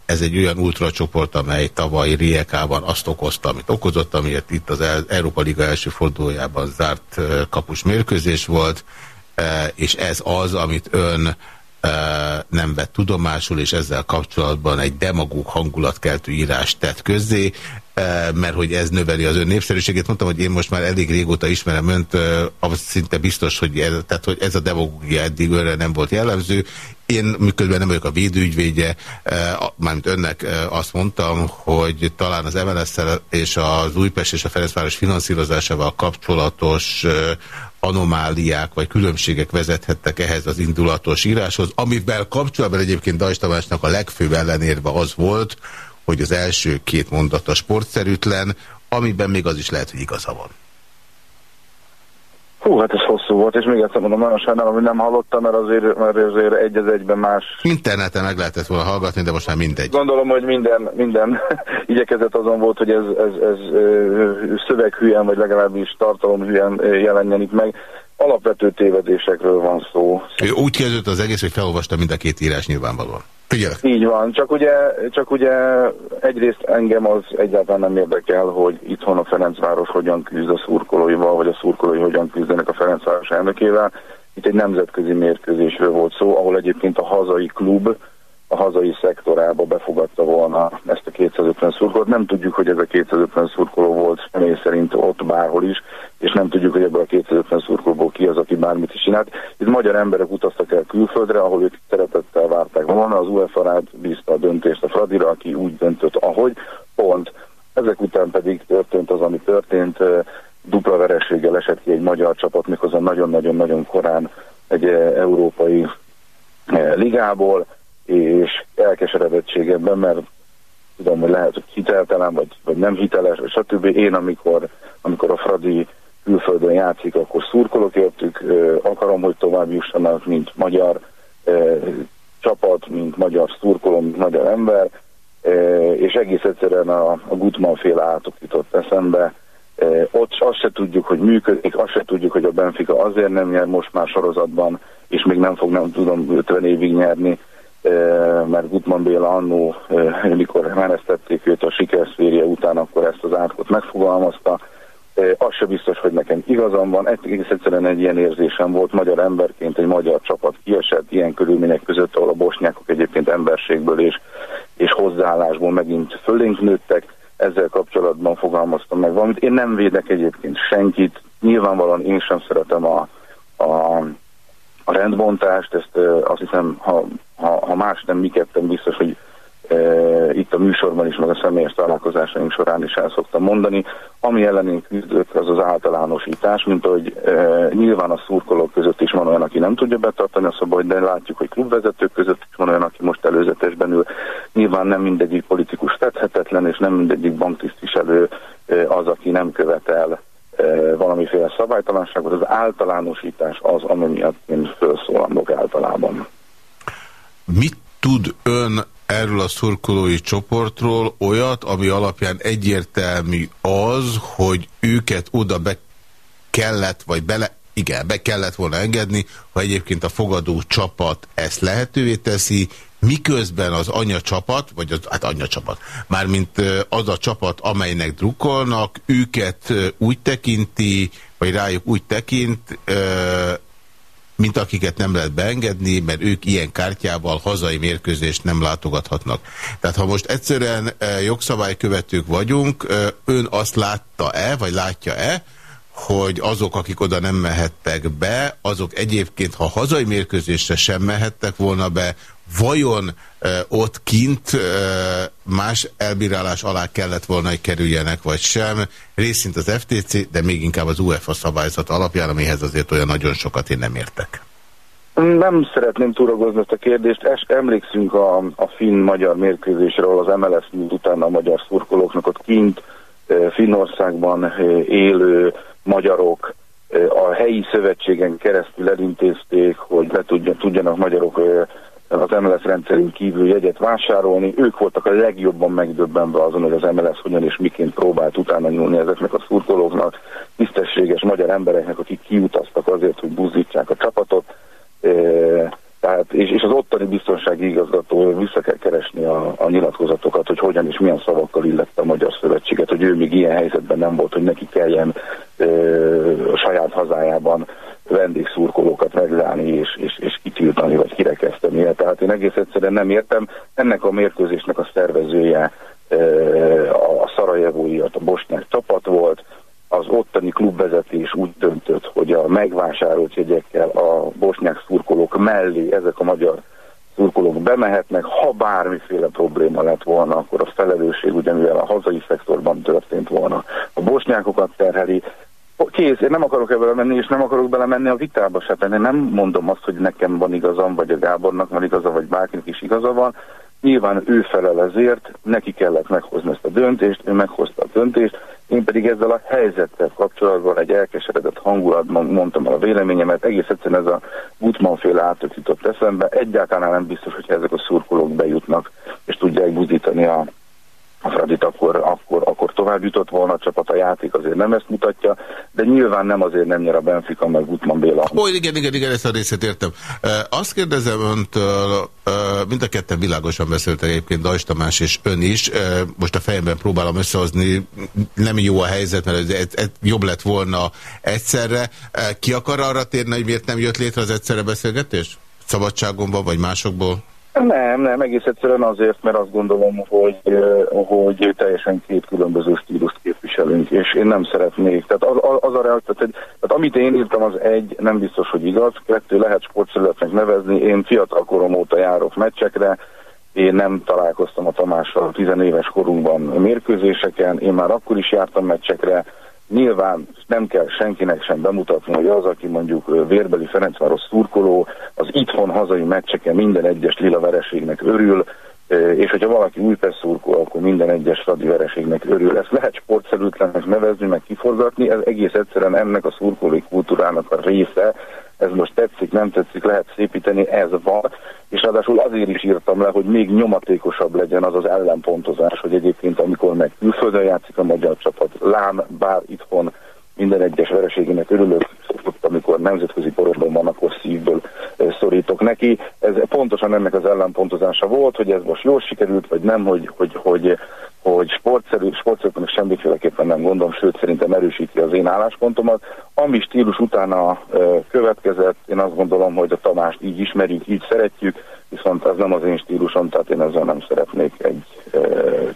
B: Ez egy olyan ultracsoport, amely tavaly Riekában azt okozta, amit okozott, amiért itt az Európa Liga első fordulójában zárt kapus mérkőzés volt, és ez az, amit ön nem vett tudomásul, és ezzel kapcsolatban egy demagóg hangulatkeltő írást tett közzé, mert hogy ez növeli az ön népszerűségét. Mondtam, hogy én most már elég régóta ismerem önt, az szinte biztos, hogy ez, tehát, hogy ez a demagógia eddig önre nem volt jellemző. én miközben nem vagyok a védőügyvédje, mármint önnek azt mondtam, hogy talán az mls és az Újpest és a Ferencváros finanszírozásával kapcsolatos anomáliák vagy különbségek vezethettek ehhez az indulatos íráshoz, amivel kapcsolatban egyébként Dajs Tamásnak a legfőbb ellenérve az volt, hogy az első két mondata sportszerűtlen, amiben még az is lehet, hogy igaza van.
E: Hú, hát ez hosszú volt, és még egyszer mondom, nagyon sajnálom, hogy nem hallottam, mert azért, mert azért egy az egyben más.
B: Interneten meg lehetett volna hallgatni, de most már mindegy.
E: Gondolom, hogy minden, minden igyekezet azon volt, hogy ez, ez, ez szöveghülyen, vagy legalábbis tartalomhülyen jelenjen itt meg. Alapvető tévedésekről van szó.
B: Ő úgy kezdődött az egész, hogy felolvasta mind a két írás nyilvánvalóan.
E: Figyelek. Így van, csak ugye, csak ugye egyrészt engem az egyáltalán nem érdekel, hogy itthon a Ferencváros hogyan küzd a szurkolóival, vagy a szurkolói hogyan küzdenek a Ferencváros elnökével. Itt egy nemzetközi mérkőzésről volt szó, ahol egyébként a hazai klub a hazai szektorába befogadta volna ezt a 250 szurkolót. Nem tudjuk, hogy ez a 250 szurkoló volt személy szerint ott bárhol is, és nem tudjuk, hogy ebből a 250 szurkolóból ki az, aki bármit is csinált. Itt magyar emberek utaztak el külföldre, ahol ők szeretettel várták volna, az UEFA rád bízta a döntést a Fradira, aki úgy döntött, ahogy, pont. Ezek után pedig történt az, ami történt, dupla verességgel esett ki egy magyar csapat, miközben nagyon-nagyon-nagyon korán egy európai ligából, és elkeseredettségemben, mert tudom, hogy lehet, hogy hiteltelen, vagy, vagy nem hiteles, vagy stb. Én, amikor, amikor a Fradi külföldön játszik, akkor szurkolok értük, akarom, hogy tovább jussanak, mint magyar csapat, mint magyar szurkoló, mint magyar ember, és egész egyszerűen a, a Gutmann féle átok jutott eszembe. Ott azt se tudjuk, hogy működik, azt se tudjuk, hogy a Benfica azért nem nyer most már sorozatban, és még nem fog, nem tudom, 50 évig nyerni, mert Gutmann Béla annó, mikor menesztették őt a sikerszférje után, akkor ezt az átkot megfogalmazta. Az se biztos, hogy nekem igazam van. Egész egyszerűen egy ilyen érzésem volt magyar emberként, egy magyar csapat kiesett ilyen körülmények között, ahol a bosnyákok egyébként emberségből és, és hozzáállásból megint fölénk nőttek. Ezzel kapcsolatban fogalmaztam meg valamit. Én nem védek egyébként senkit. Nyilvánvalóan én sem szeretem a, a a rendbontást, ezt azt hiszem, ha, ha, ha más nem mi ketten biztos, hogy e, itt a műsorban is, meg a személyes találkozásaink során is el szoktam mondani. Ami ellenén küzdök, az az általánosítás, mint hogy e, nyilván a szurkolók között is van olyan, aki nem tudja betartani a szabad, de látjuk, hogy klubvezetők között is van olyan, aki most előzetesben ül. Nyilván nem mindegyik politikus tethetetlen, és nem mindegyik banktisztviselő e, az, aki nem követel valamiféle szabálytalanságot, az általánosítás az, ami miatt én felszólalok általában.
B: Mit tud ön erről a szurkolói csoportról olyat, ami alapján egyértelmű az, hogy őket oda be kellett, vagy bele, igen, be kellett volna engedni, ha egyébként a fogadó csapat ezt lehetővé teszi, miközben az anyacsapat, vagy az hát anyacsapat, mármint az a csapat, amelynek drukkolnak, őket úgy tekinti, vagy rájuk úgy tekint, mint akiket nem lehet beengedni, mert ők ilyen kártyával hazai mérkőzést nem látogathatnak. Tehát ha most egyszerűen jogszabálykövetők vagyunk, ön azt látta-e, vagy látja-e, hogy azok, akik oda nem mehettek be, azok egyébként, ha hazai mérkőzésre sem mehettek volna be, vajon e, ott kint e, más elbírálás alá kellett volna, hogy kerüljenek, vagy sem. Részint az FTC, de még inkább az UEFA szabályzat alapján, amihez azért olyan nagyon sokat én nem értek.
E: Nem szeretném túragozni ezt a kérdést. Es, emlékszünk a, a finn-magyar mérkőzésről, az MLS nyújt utána a magyar szurkolóknak ott kint, Finnországban élő magyarok a helyi szövetségen keresztül elintézték, hogy le tudjanak magyarok az MLS rendszerén kívül jegyet vásárolni. Ők voltak a legjobban megdöbbenve azon, hogy az MLS hogyan és miként próbált utána nyúlni ezeknek a szurkolóknak, tisztességes magyar embereknek, akik kiutaztak azért, hogy buzdítsák a csapatot. Tehát, és, és az ottani biztonsági igazgató vissza kell keresni a, a nyilatkozatokat, hogy hogyan és milyen szavakkal illette a Magyar Szövetséget, hogy ő még ilyen helyzetben nem volt, hogy neki kelljen ö, a saját hazájában vendégszurkolókat megzálni és, és, és kitiltani vagy kirekeszteni. Tehát én egész egyszerűen nem értem. Ennek a mérkőzésnek a szervezője ö, a Szarajevói, a bosnyák csapat volt, az ottani klubvezetés úgy döntött, hogy a megvásárolt jegyekkel a bosnyák szurkolók mellé ezek a magyar szurkolók bemehetnek, ha bármiféle probléma lett volna, akkor a felelősség ugye mivel a hazai szektorban történt volna. A bosnyákokat terheli, Kész, én nem akarok ebbe menni, és nem akarok belemenni a vitába se, én nem mondom azt, hogy nekem van igazam, vagy a Gábornak van igaza, vagy bárkinek is igaza van. Nyilván ő felel ezért, neki kellett meghozni ezt a döntést, ő meghozta a döntést, én pedig ezzel a helyzettel kapcsolatban egy elkeseredett hangulatban mondtam a véleményemet, egész egyszerűen ez a Gutmann féle átok jutott eszembe, egyáltalán nem biztos, hogy ezek a szurkolók bejutnak, és tudják buzdítani a a Fradit akkor, akkor tovább jutott volna a csapat, a játék azért nem ezt mutatja, de nyilván nem azért nem nyer a Benfica, meg Gutman Béla.
B: Ó, igen, igen, igen, ezt a részét értem. Azt kérdezem öntől, mind a ketten világosan beszéltek egyébként Dajs Tamás és ön is, most a fejemben próbálom összehozni, nem jó a helyzet, mert ez, ez, jobb lett volna egyszerre. Ki akar arra térni, hogy miért nem jött létre az egyszerre beszélgetés? Szabadságomban, vagy másokból?
E: Nem, nem, egész egyszerűen azért, mert azt gondolom, hogy, hogy teljesen két különböző stílust képviselünk, és én nem szeretnék. Tehát az, az a reakció, tehát, tehát amit én írtam, az egy, nem biztos, hogy igaz, kettő lehet sportszerületnek nevezni, én fiatal korom óta járok meccsekre, én nem találkoztam a Tamással 10 éves korunkban mérkőzéseken, én már akkor is jártam meccsekre, Nyilván nem kell senkinek sem bemutatni, hogy az, aki mondjuk vérbeli Ferencváros szurkoló, az itthon hazai meccseken minden egyes lila vereségnek örül, és hogyha valaki Újpest szurkol, akkor minden egyes Fradi vereségnek örül. Ezt lehet sportszerűtlennek nevezni, meg kiforgatni, ez egész egyszerűen ennek a szurkolói kultúrának a része, ez most tetszik, nem tetszik, lehet szépíteni, ez van, és ráadásul azért is írtam le, hogy még nyomatékosabb legyen az az ellenpontozás, hogy egyébként amikor meg külföldön játszik a magyar csapat, lám, bár itthon minden egyes vereségének örülök, amikor nemzetközi porosban van, akkor szívből szorítok neki. Ez pontosan ennek az ellenpontozása volt, hogy ez most jól sikerült, vagy nem, hogy, hogy, hogy, hogy sportszerű, sportszerűen semmiféleképpen nem gondolom, sőt szerintem erősíti az én álláspontomat. Ami stílus utána következett, én azt gondolom, hogy a Tamást így ismerjük, így szeretjük, viszont ez nem az én stílusom, tehát én ezzel nem szeretnék egy e,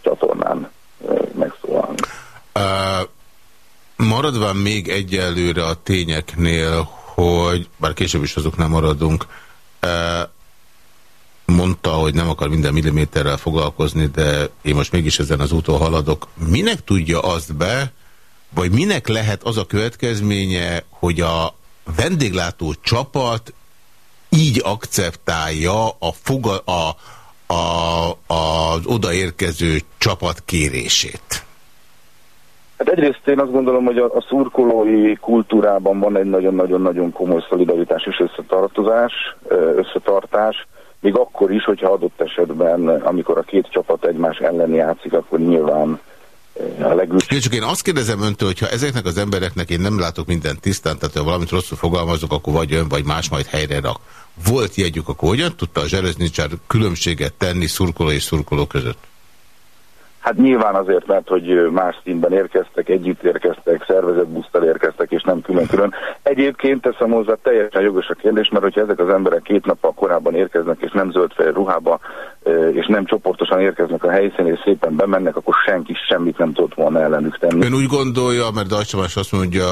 E: csatornán e, megszólalni. Uh,
B: maradva még egyelőre a tényeknél, hogy, bár később is azoknál maradunk, uh, mondta, hogy nem akar minden milliméterrel foglalkozni, de én most mégis ezen az úton haladok. Minek tudja azt be, vagy minek lehet az a következménye, hogy a vendéglátó csapat így akceptálja a, foga, a, a, az odaérkező csapat kérését?
E: Hát egyrészt én azt gondolom, hogy a, a szurkolói kultúrában van egy nagyon-nagyon-nagyon komoly szolidaritás és összetartozás, összetartás, még akkor is, hogyha adott esetben, amikor a két csapat egymás ellen játszik, akkor nyilván a legüt.
B: Csak én azt kérdezem öntől, hogyha ezeknek az embereknek én nem látok mindent tisztán, tehát ha valamit rosszul fogalmazok, akkor vagy ön, vagy más majd helyre rak. Volt jegyük, akkor hogyan tudta a Zsereznicsár különbséget tenni szurkoló és szurkoló között?
E: Hát nyilván azért, mert hogy más színben érkeztek, együtt érkeztek, szervezett busztal érkeztek, és nem külön-külön. Egyébként teszem hozzá teljesen jogos a kérdés, mert hogyha ezek az emberek két nappal korábban érkeznek, és nem zöldfehér ruhába, és nem csoportosan érkeznek a helyszínen, és szépen bemennek, akkor senki semmit nem tudott volna ellenük tenni.
B: Ön úgy gondolja, mert Dajcsamás azt mondja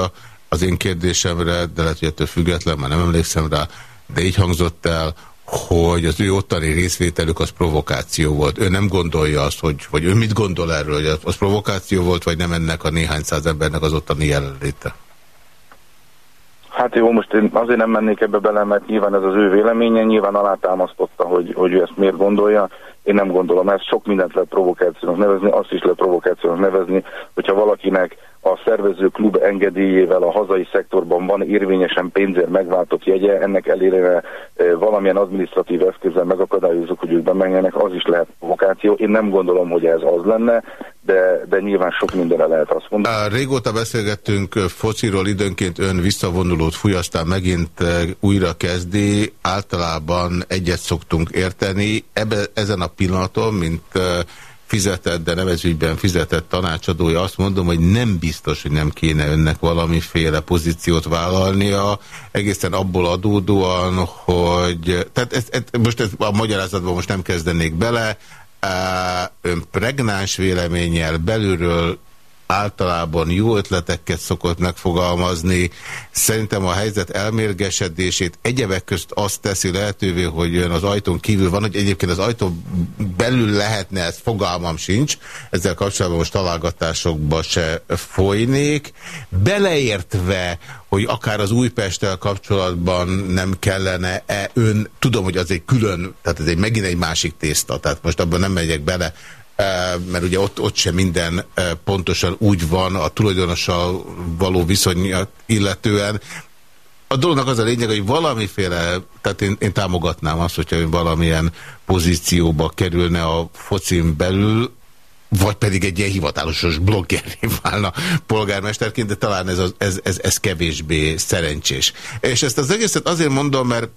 B: az én kérdésemre, de lehet, hogy ettől független, már nem emlékszem rá, de így hangzott el, hogy az ő ottani részvételük az provokáció volt. Ő nem gondolja azt, hogy, vagy ő mit gondol erről, hogy az provokáció volt, vagy nem ennek a néhány száz embernek az ottani jelenléte?
E: Hát jó, most én azért nem mennék ebbe bele, mert nyilván ez az ő véleménye, nyilván alátámasztotta, hogy, hogy ő ezt miért gondolja. Én nem gondolom ezt, sok mindent lehet provokációnak nevezni, azt is lehet provokációnak nevezni, hogyha valakinek a szervező klub engedélyével a hazai szektorban van érvényesen pénzért megváltott jegye, ennek elére e, valamilyen administratív eszközzel megakadályozunk, hogy ők bemenjenek, az is lehet provokáció. Én nem gondolom, hogy ez az lenne, de, de nyilván sok mindenre lehet azt mondani.
B: Régóta beszélgettünk fociról, időnként ön visszavonulót fúj, aztán megint e, újra kezdi. Általában egyet szoktunk érteni. Ebbe, ezen a pillanaton, mint e, fizetett, de nevezügyben fizetett tanácsadója, azt mondom, hogy nem biztos, hogy nem kéne önnek valamiféle pozíciót vállalnia, egészen abból adódóan, hogy, tehát ezt, ezt, most ezt a magyarázatban most nem kezdenék bele, ön pregnáns véleménnyel belülről általában jó ötleteket szokott megfogalmazni. Szerintem a helyzet elmérgesedését egyebek közt azt teszi lehetővé, hogy ön az ajtón kívül van, hogy egyébként az ajtón belül lehetne, ez fogalmam sincs, ezzel kapcsolatban most találgatásokba se folynék, beleértve, hogy akár az Újpesttel kapcsolatban nem kellene-e ön, tudom, hogy az egy külön, tehát ez egy megint egy másik tészta, tehát most abban nem megyek bele, mert ugye ott, ott sem minden pontosan úgy van a tulajdonossal való viszonyat illetően. A dolognak az a lényeg, hogy valamiféle, tehát én, én támogatnám azt, hogyha valamilyen pozícióba kerülne a focin belül, vagy pedig egy ilyen hivatalosos bloggeré válna polgármesterként, de talán ez, ez, ez, ez kevésbé szerencsés. És ezt az egészet azért mondom, mert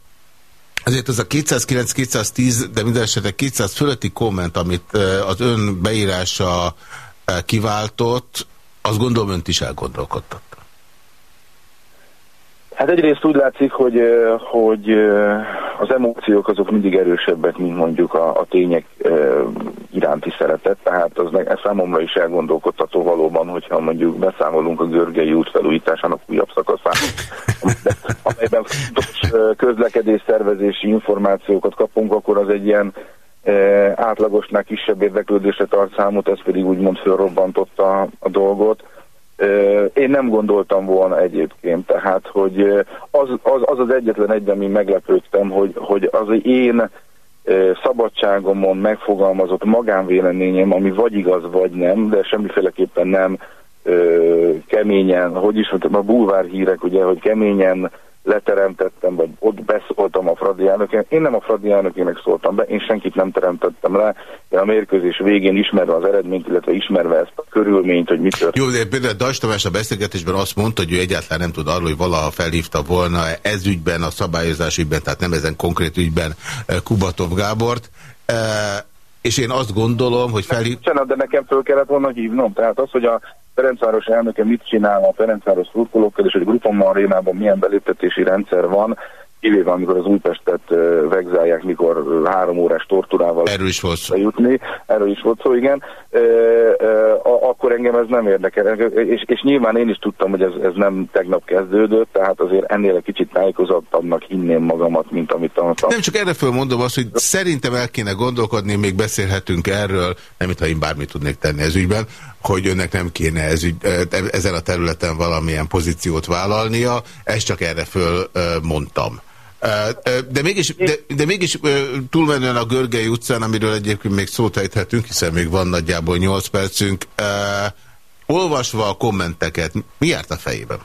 B: Azért az a 209-210, de minden esetre 200 fölötti komment, amit az ön beírása kiváltott, azt gondolom önt is elgondolkodtatta.
E: Hát egyrészt úgy látszik, hogy, hogy az emóciók azok mindig erősebbek, mint mondjuk a, a tények iránti szeretet, tehát az meg, ez számomra is elgondolkodtató valóban, hogyha mondjuk beszámolunk a Görgei út felújításának újabb szakaszán, amelyben közlekedés szervezési információkat kapunk, akkor az egy ilyen átlagosnál kisebb érdeklődésre tart számot, ez pedig úgymond fölrobbantotta a dolgot én nem gondoltam volna egyébként, tehát, hogy az az, az, az egyetlen egy, ami meglepődtem, hogy, hogy az én szabadságomon megfogalmazott magánvéleményem, ami vagy igaz, vagy nem, de semmiféleképpen nem keményen, hogy is mondtam, a bulvár hírek, ugye, hogy keményen leteremtettem, vagy ott beszóltam a Fradi elnökének. Én nem a Fradi elnökének szóltam be, én senkit nem teremtettem le. Én a mérkőzés végén ismerve az eredményt, illetve ismerve ezt a körülményt, hogy mit történt.
B: Jó, de például Dajs Tamás a beszélgetésben azt mondta, hogy ő egyáltalán nem tud arról, hogy valaha felhívta volna ez ügyben, a szabályozás ügyben, tehát nem ezen konkrét ügyben eh, Kubatov Gábort. E és én azt gondolom, hogy felhív...
E: de nekem föl kellett volna hívnom. Tehát az, hogy a Ferencváros elnöke mit csinál a Ferencváros szurkolókkal, és hogy Grupama arénában milyen beléptetési rendszer van, kivéve amikor az Újpestet vegzálják, mikor három órás torturával
B: Erről is volt szó.
E: jutni, erről is volt szó, igen, e, e, akkor engem ez nem érdekel, és, és nyilván én is tudtam, hogy ez, ez nem tegnap kezdődött, tehát azért ennél egy kicsit tájékozottabbnak hinném magamat, mint amit tanultam.
B: Nem csak erre fölmondom azt, hogy szerintem el kéne gondolkodni, még beszélhetünk erről, nem mintha én bármit tudnék tenni ez ügyben, hogy önnek nem kéne ez ügy, ezen a területen valamilyen pozíciót vállalnia, ezt csak erre föl mondtam. De mégis, de, de mégis túlmenően a Görgei utcán, amiről egyébként még szót ejthetünk, hiszen még van nagyjából 8 percünk, olvasva a kommenteket, mi járt a fejében?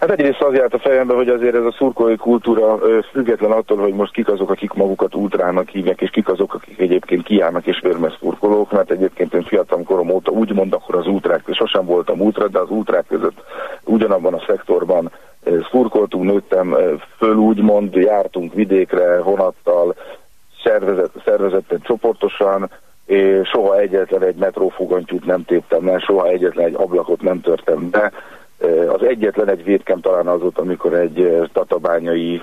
E: Hát egyrészt az járt a fejembe, hogy azért ez a szurkolói kultúra független attól, hogy most kik azok, akik magukat útrának hívják, és kik azok, akik egyébként kiállnak és vérmes szurkolók, mert egyébként én fiatal korom óta úgymond akkor az és sosem voltam útra, de az útrák között ugyanabban a szektorban szurkoltunk, nőttem föl úgymond, jártunk vidékre, honattal, szervezett, szervezetten csoportosan, és soha egyetlen egy metrófogantyút nem téptem le, soha egyetlen egy ablakot nem törtem be, az egyetlen egy védkem talán az volt, amikor egy tatabányai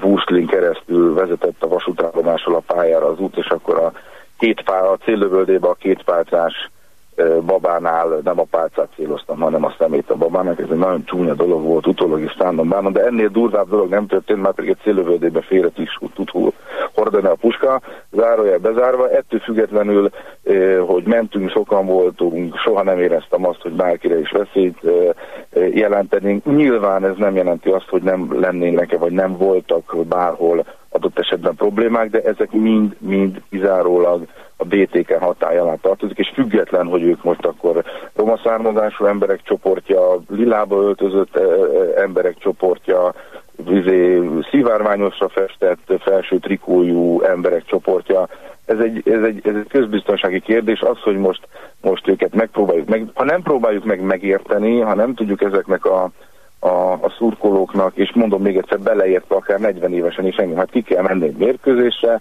E: vúslin keresztül vezetett a vasútállomásról a pályára az út, és akkor a két pál, a céllövöldébe a két pálcás babánál nem a pálcát céloztam, hanem a szemét a babának. Ez egy nagyon csúnya dolog volt, utólag is szándom bánom, de ennél durvább dolog nem történt, már pedig egy célövődébe félre is tud hordani a puska, zárója bezárva. Ettől függetlenül, hogy mentünk, sokan voltunk, soha nem éreztem azt, hogy bárkire is veszélyt jelentenénk. Nyilván ez nem jelenti azt, hogy nem lennének-e, vagy nem voltak bárhol adott esetben problémák, de ezek mind-mind kizárólag a BTK hatály alá tartozik, és független, hogy ők most akkor roma származású emberek csoportja, lilába öltözött emberek csoportja, vizé, szivárványosra festett, felső trikójú emberek csoportja. Ez egy, ez, egy, ez egy közbiztonsági kérdés, az, hogy most, most őket megpróbáljuk meg, ha nem próbáljuk meg megérteni, ha nem tudjuk ezeknek a, a, a szurkolóknak, és mondom még egyszer, beleértve akár 40 évesen is engem, hát ki kell menni egy mérkőzésre,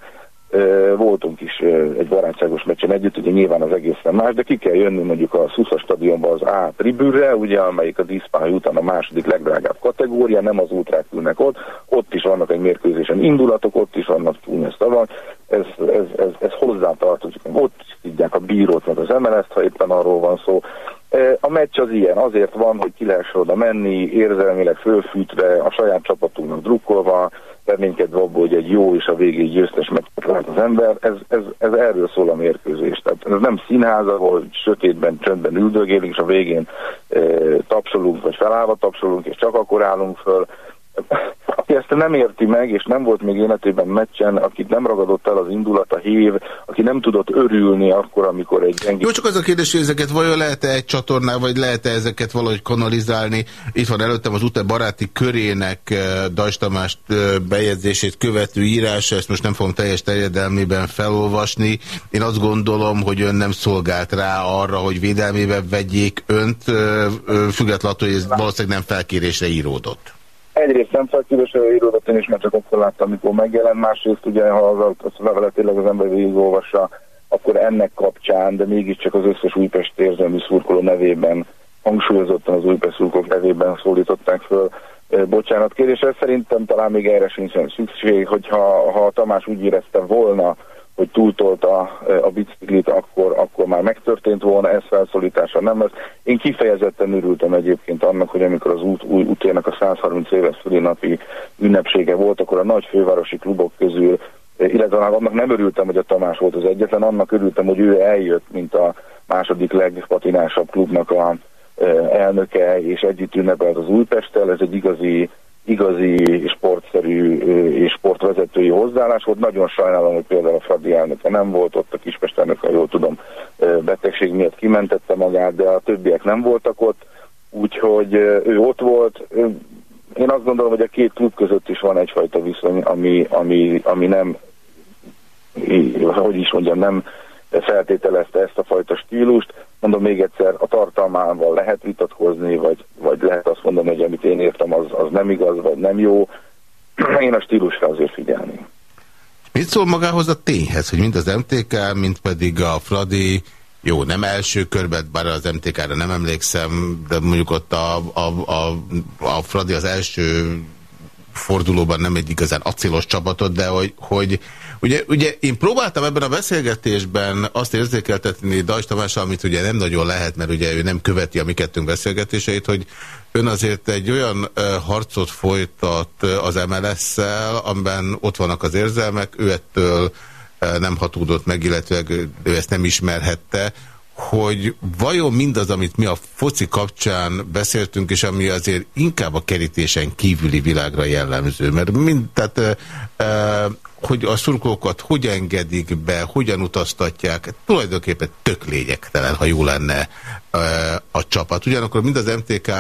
E: voltunk is egy barátságos meccsen együtt, ugye nyilván az egészen más, de ki kell jönni mondjuk a Szusza stadionba az A tribűre, ugye, amelyik a díszpálya után a második legdrágább kategória, nem az útrák ülnek ott, ott is vannak egy mérkőzésen indulatok, ott is vannak csúnya szavak, ez, ez, ez, ez hozzá tartozik, ott tudják a bírót, meg az mls ha éppen arról van szó. A meccs az ilyen, azért van, hogy ki lehessen oda menni, érzelmileg fölfűtve, a saját csapatunknak drukkolva, reménykedve abból, hogy egy jó és a végéig győztes meccset lát az ember, ez, ez, ez erről szól a mérkőzés. Tehát ez nem színház, ahol sötétben, csöndben üldögélünk, és a végén e, tapsolunk, vagy felállva tapsolunk, és csak akkor állunk föl, ezt nem érti meg, és nem volt még életében meccsen, akit nem ragadott el az indulat, a hív, aki nem tudott örülni akkor, amikor egy
B: gyengé... Jó, csak az a kérdés, hogy ezeket vajon lehet-e egy csatornál, vagy lehet-e ezeket valahogy kanalizálni? Itt van előttem az UTE baráti körének eh, Dajs Tamás eh, bejegyzését követő írása, ezt most nem fogom teljes terjedelmében felolvasni. Én azt gondolom, hogy ön nem szolgált rá arra, hogy védelmébe vegyék önt, eh, függetlenül, hogy ez valószínűleg nem felkérésre íródott
E: egyrészt nem felkívesre íródat, én is mert csak akkor láttam, amikor megjelent, másrészt ugye, ha az, az levelet tényleg az ember végigolvassa, akkor ennek kapcsán, de mégiscsak az összes Újpest érzelmi szurkoló nevében, hangsúlyozottan az Újpest szurkolók nevében szólították föl bocsánat kérdésre. Szerintem talán még erre sincsen szükség, hogyha ha Tamás úgy érezte volna, hogy túltolta a biciklit, akkor, akkor már megtörtént volna, ez felszólítása nem lesz. Én kifejezetten örültem egyébként annak, hogy amikor az út, új útjának a 130 éves szülinapi ünnepsége volt, akkor a nagy fővárosi klubok közül, illetve annak nem örültem, hogy a Tamás volt az egyetlen, annak örültem, hogy ő eljött, mint a második legpatinásabb klubnak a elnöke, és együtt ünnepelt az Újpesttel. Ez egy igazi igazi sportszerű és sportvezetői hozzáállás volt. Nagyon sajnálom, hogy például a Fradi elnöke nem volt ott, a Kispest elnöke, jól tudom, betegség miatt kimentette magát, de a többiek nem voltak ott, úgyhogy ő ott volt. Én azt gondolom, hogy a két klub között is van egyfajta viszony, ami, ami, ami nem, hogy is mondjam, nem feltételezte ezt a fajta stílust. Mondom még egyszer, a tartalmával lehet vitatkozni, vagy, vagy lehet azt mondani, hogy amit én értem, az, az nem igaz, vagy nem jó. Én a stílusra azért figyelni.
B: Mit szól magához a tényhez, hogy mind az MTK, mint pedig a Fradi, jó, nem első körben, bár az MTK-ra nem emlékszem, de mondjuk ott a, a, a, a Fradi az első fordulóban nem egy igazán acélos csapatot, de hogy, hogy ugye, ugye én próbáltam ebben a beszélgetésben azt érzékeltetni Dajs Tamással, amit ugye nem nagyon lehet, mert ugye ő nem követi a mi kettőnk beszélgetéseit, hogy ön azért egy olyan harcot folytat az MLS-szel, amiben ott vannak az érzelmek, ő ettől nem hatódott meg, illetve ő ezt nem ismerhette, hogy vajon mindaz, amit mi a foci kapcsán beszéltünk, és ami azért inkább a kerítésen kívüli világra jellemző, mert mind, tehát, e, hogy a szurkolókat hogy engedik be, hogyan utaztatják, tulajdonképpen tök lényegtelen, ha jó lenne e, a csapat. Ugyanakkor mind az MTK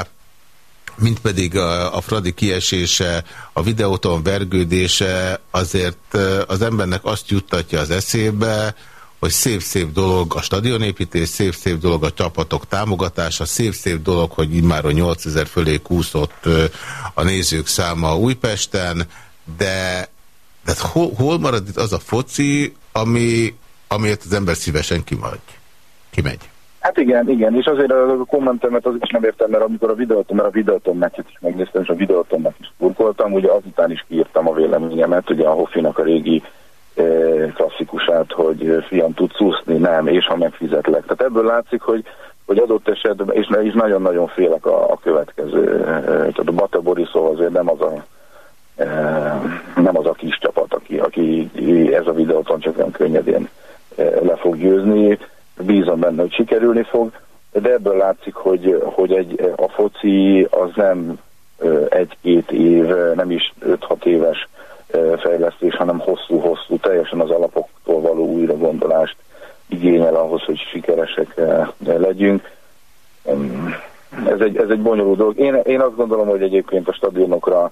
B: mint pedig a, a Fradi kiesése, a videóton vergődése azért az embernek azt juttatja az eszébe, hogy szép-szép dolog a stadionépítés, szép-szép dolog a csapatok támogatása, szép-szép dolog, hogy immáron 8000 fölé kúszott a nézők száma Újpesten, de, de hol, hol marad itt az a foci, ami, amiért az ember szívesen kimagy, kimegy?
E: Hát igen, igen, és azért a kommentemet az is nem értem, mert amikor a videóton, mert a videóton meccset is megnéztem, és a videóton is burkoltam, ugye azután is kiírtam a véleményemet, ugye a Hoffinak a régi klasszikusát, hogy fiam tudsz úszni, nem, és ha megfizetlek. Tehát ebből látszik, hogy, hogy adott esetben, és is nagyon-nagyon félek a, a következő, tehát a Bata Borisov azért nem az a nem az a kis csapat, aki, aki ez a videóton csak nem könnyedén le fog győzni. Bízom benne, hogy sikerülni fog, de ebből látszik, hogy, hogy egy, a foci az nem egy-két év, nem is 5-6 éves fejlesztés, hanem hosszú-hosszú, teljesen az alapoktól való újra gondolást igényel ahhoz, hogy sikeresek legyünk. Ez egy, ez egy bonyolult dolog. Én, én azt gondolom, hogy egyébként a stadionokra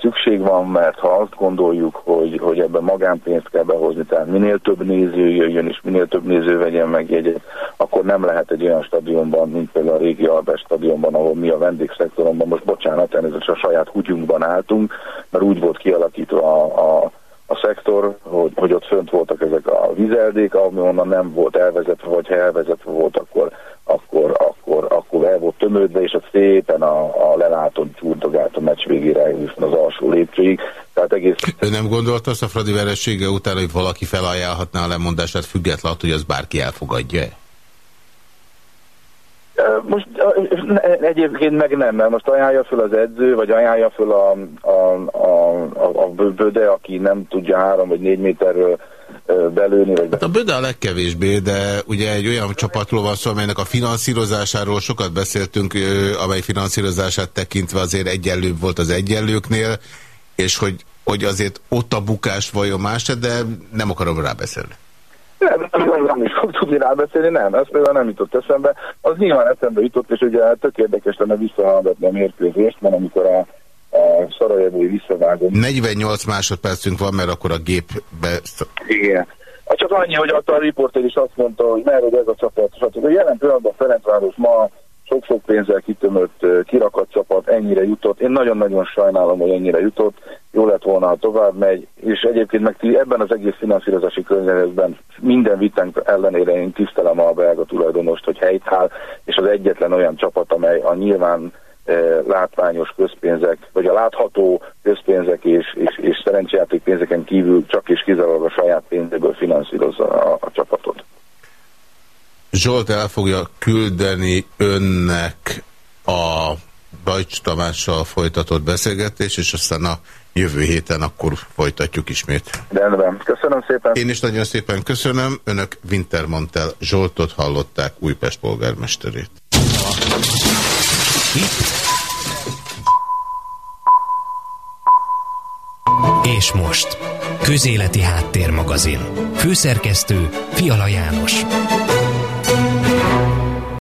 E: szükség van, mert ha azt gondoljuk, hogy, hogy ebben magánpénzt kell behozni, tehát minél több néző jöjjön és minél több néző vegyen meg jegyet, akkor nem lehet egy olyan stadionban, mint például a régi Albert stadionban, ahol mi a vendégszektoromban, most bocsánat, ez a saját húgyunkban álltunk, mert úgy volt kialakítva a, a, a szektor, hogy, hogy ott fönt voltak ezek a vizeldék, onnan nem volt elvezetve, vagy ha elvezetve volt, akkor, akkor, akkor, akkor el volt tömődve, és ott szépen a, a leláton csúrdogált a meccs végére az alsó lépcsőig. Tehát egész...
B: Ő nem gondolta azt a Fradi veressége után, hogy valaki felajánlhatná a lemondását függetlenül, hogy az bárki elfogadja -e?
E: Most egyébként meg nem, mert most ajánlja föl az edző, vagy ajánlja föl a, a, a, a, a böde, aki nem tudja három vagy négy méterről belőni. Vagy
B: hát a böde a legkevésbé, de ugye egy olyan csapatról van szó, amelynek a finanszírozásáról sokat beszéltünk, amely finanszírozását tekintve azért egyenlőbb volt az egyenlőknél, és hogy, hogy azért ott a bukás vajon más, de nem akarom rábeszélni.
E: Nem, nem, nem is fog tudni rábeszélni, nem, ez például nem jutott eszembe. Az nyilván eszembe jutott, és ugye tök érdekes lenne visszahallgatni a mérkőzést, mert amikor a, a Szarajevói visszavágom.
B: 48 másodpercünk van, mert akkor a gépbe...
E: Igen. Csak annyi, hogy a riporter is azt mondta, hogy mert hogy ez a csapat, stb. Jelen pillanatban Ferencváros ma sok-sok pénzzel kitömött kirakat csapat ennyire jutott. Én nagyon-nagyon sajnálom, hogy ennyire jutott. Jó lett volna, ha tovább megy. És egyébként meg ebben az egész finanszírozási környezetben minden vitánk ellenére én tisztelem a belga tulajdonost, hogy helytáll, és az egyetlen olyan csapat, amely a nyilván látványos közpénzek, vagy a látható közpénzek és, és, és szerencsejáték pénzeken kívül csak és kizárólag a saját pénzéből finanszírozza a, a csapatot.
B: Zsolt el fogja küldeni önnek a Bajcs Tamással folytatott beszélgetés, és aztán a jövő héten akkor folytatjuk ismét.
E: Rendben. Köszönöm szépen.
B: Én is nagyon szépen köszönöm. Önök Wintermantel Zsoltot hallották, Újpest polgármesterét.
A: És most, Közéleti Háttérmagazin. Főszerkesztő Fiala János.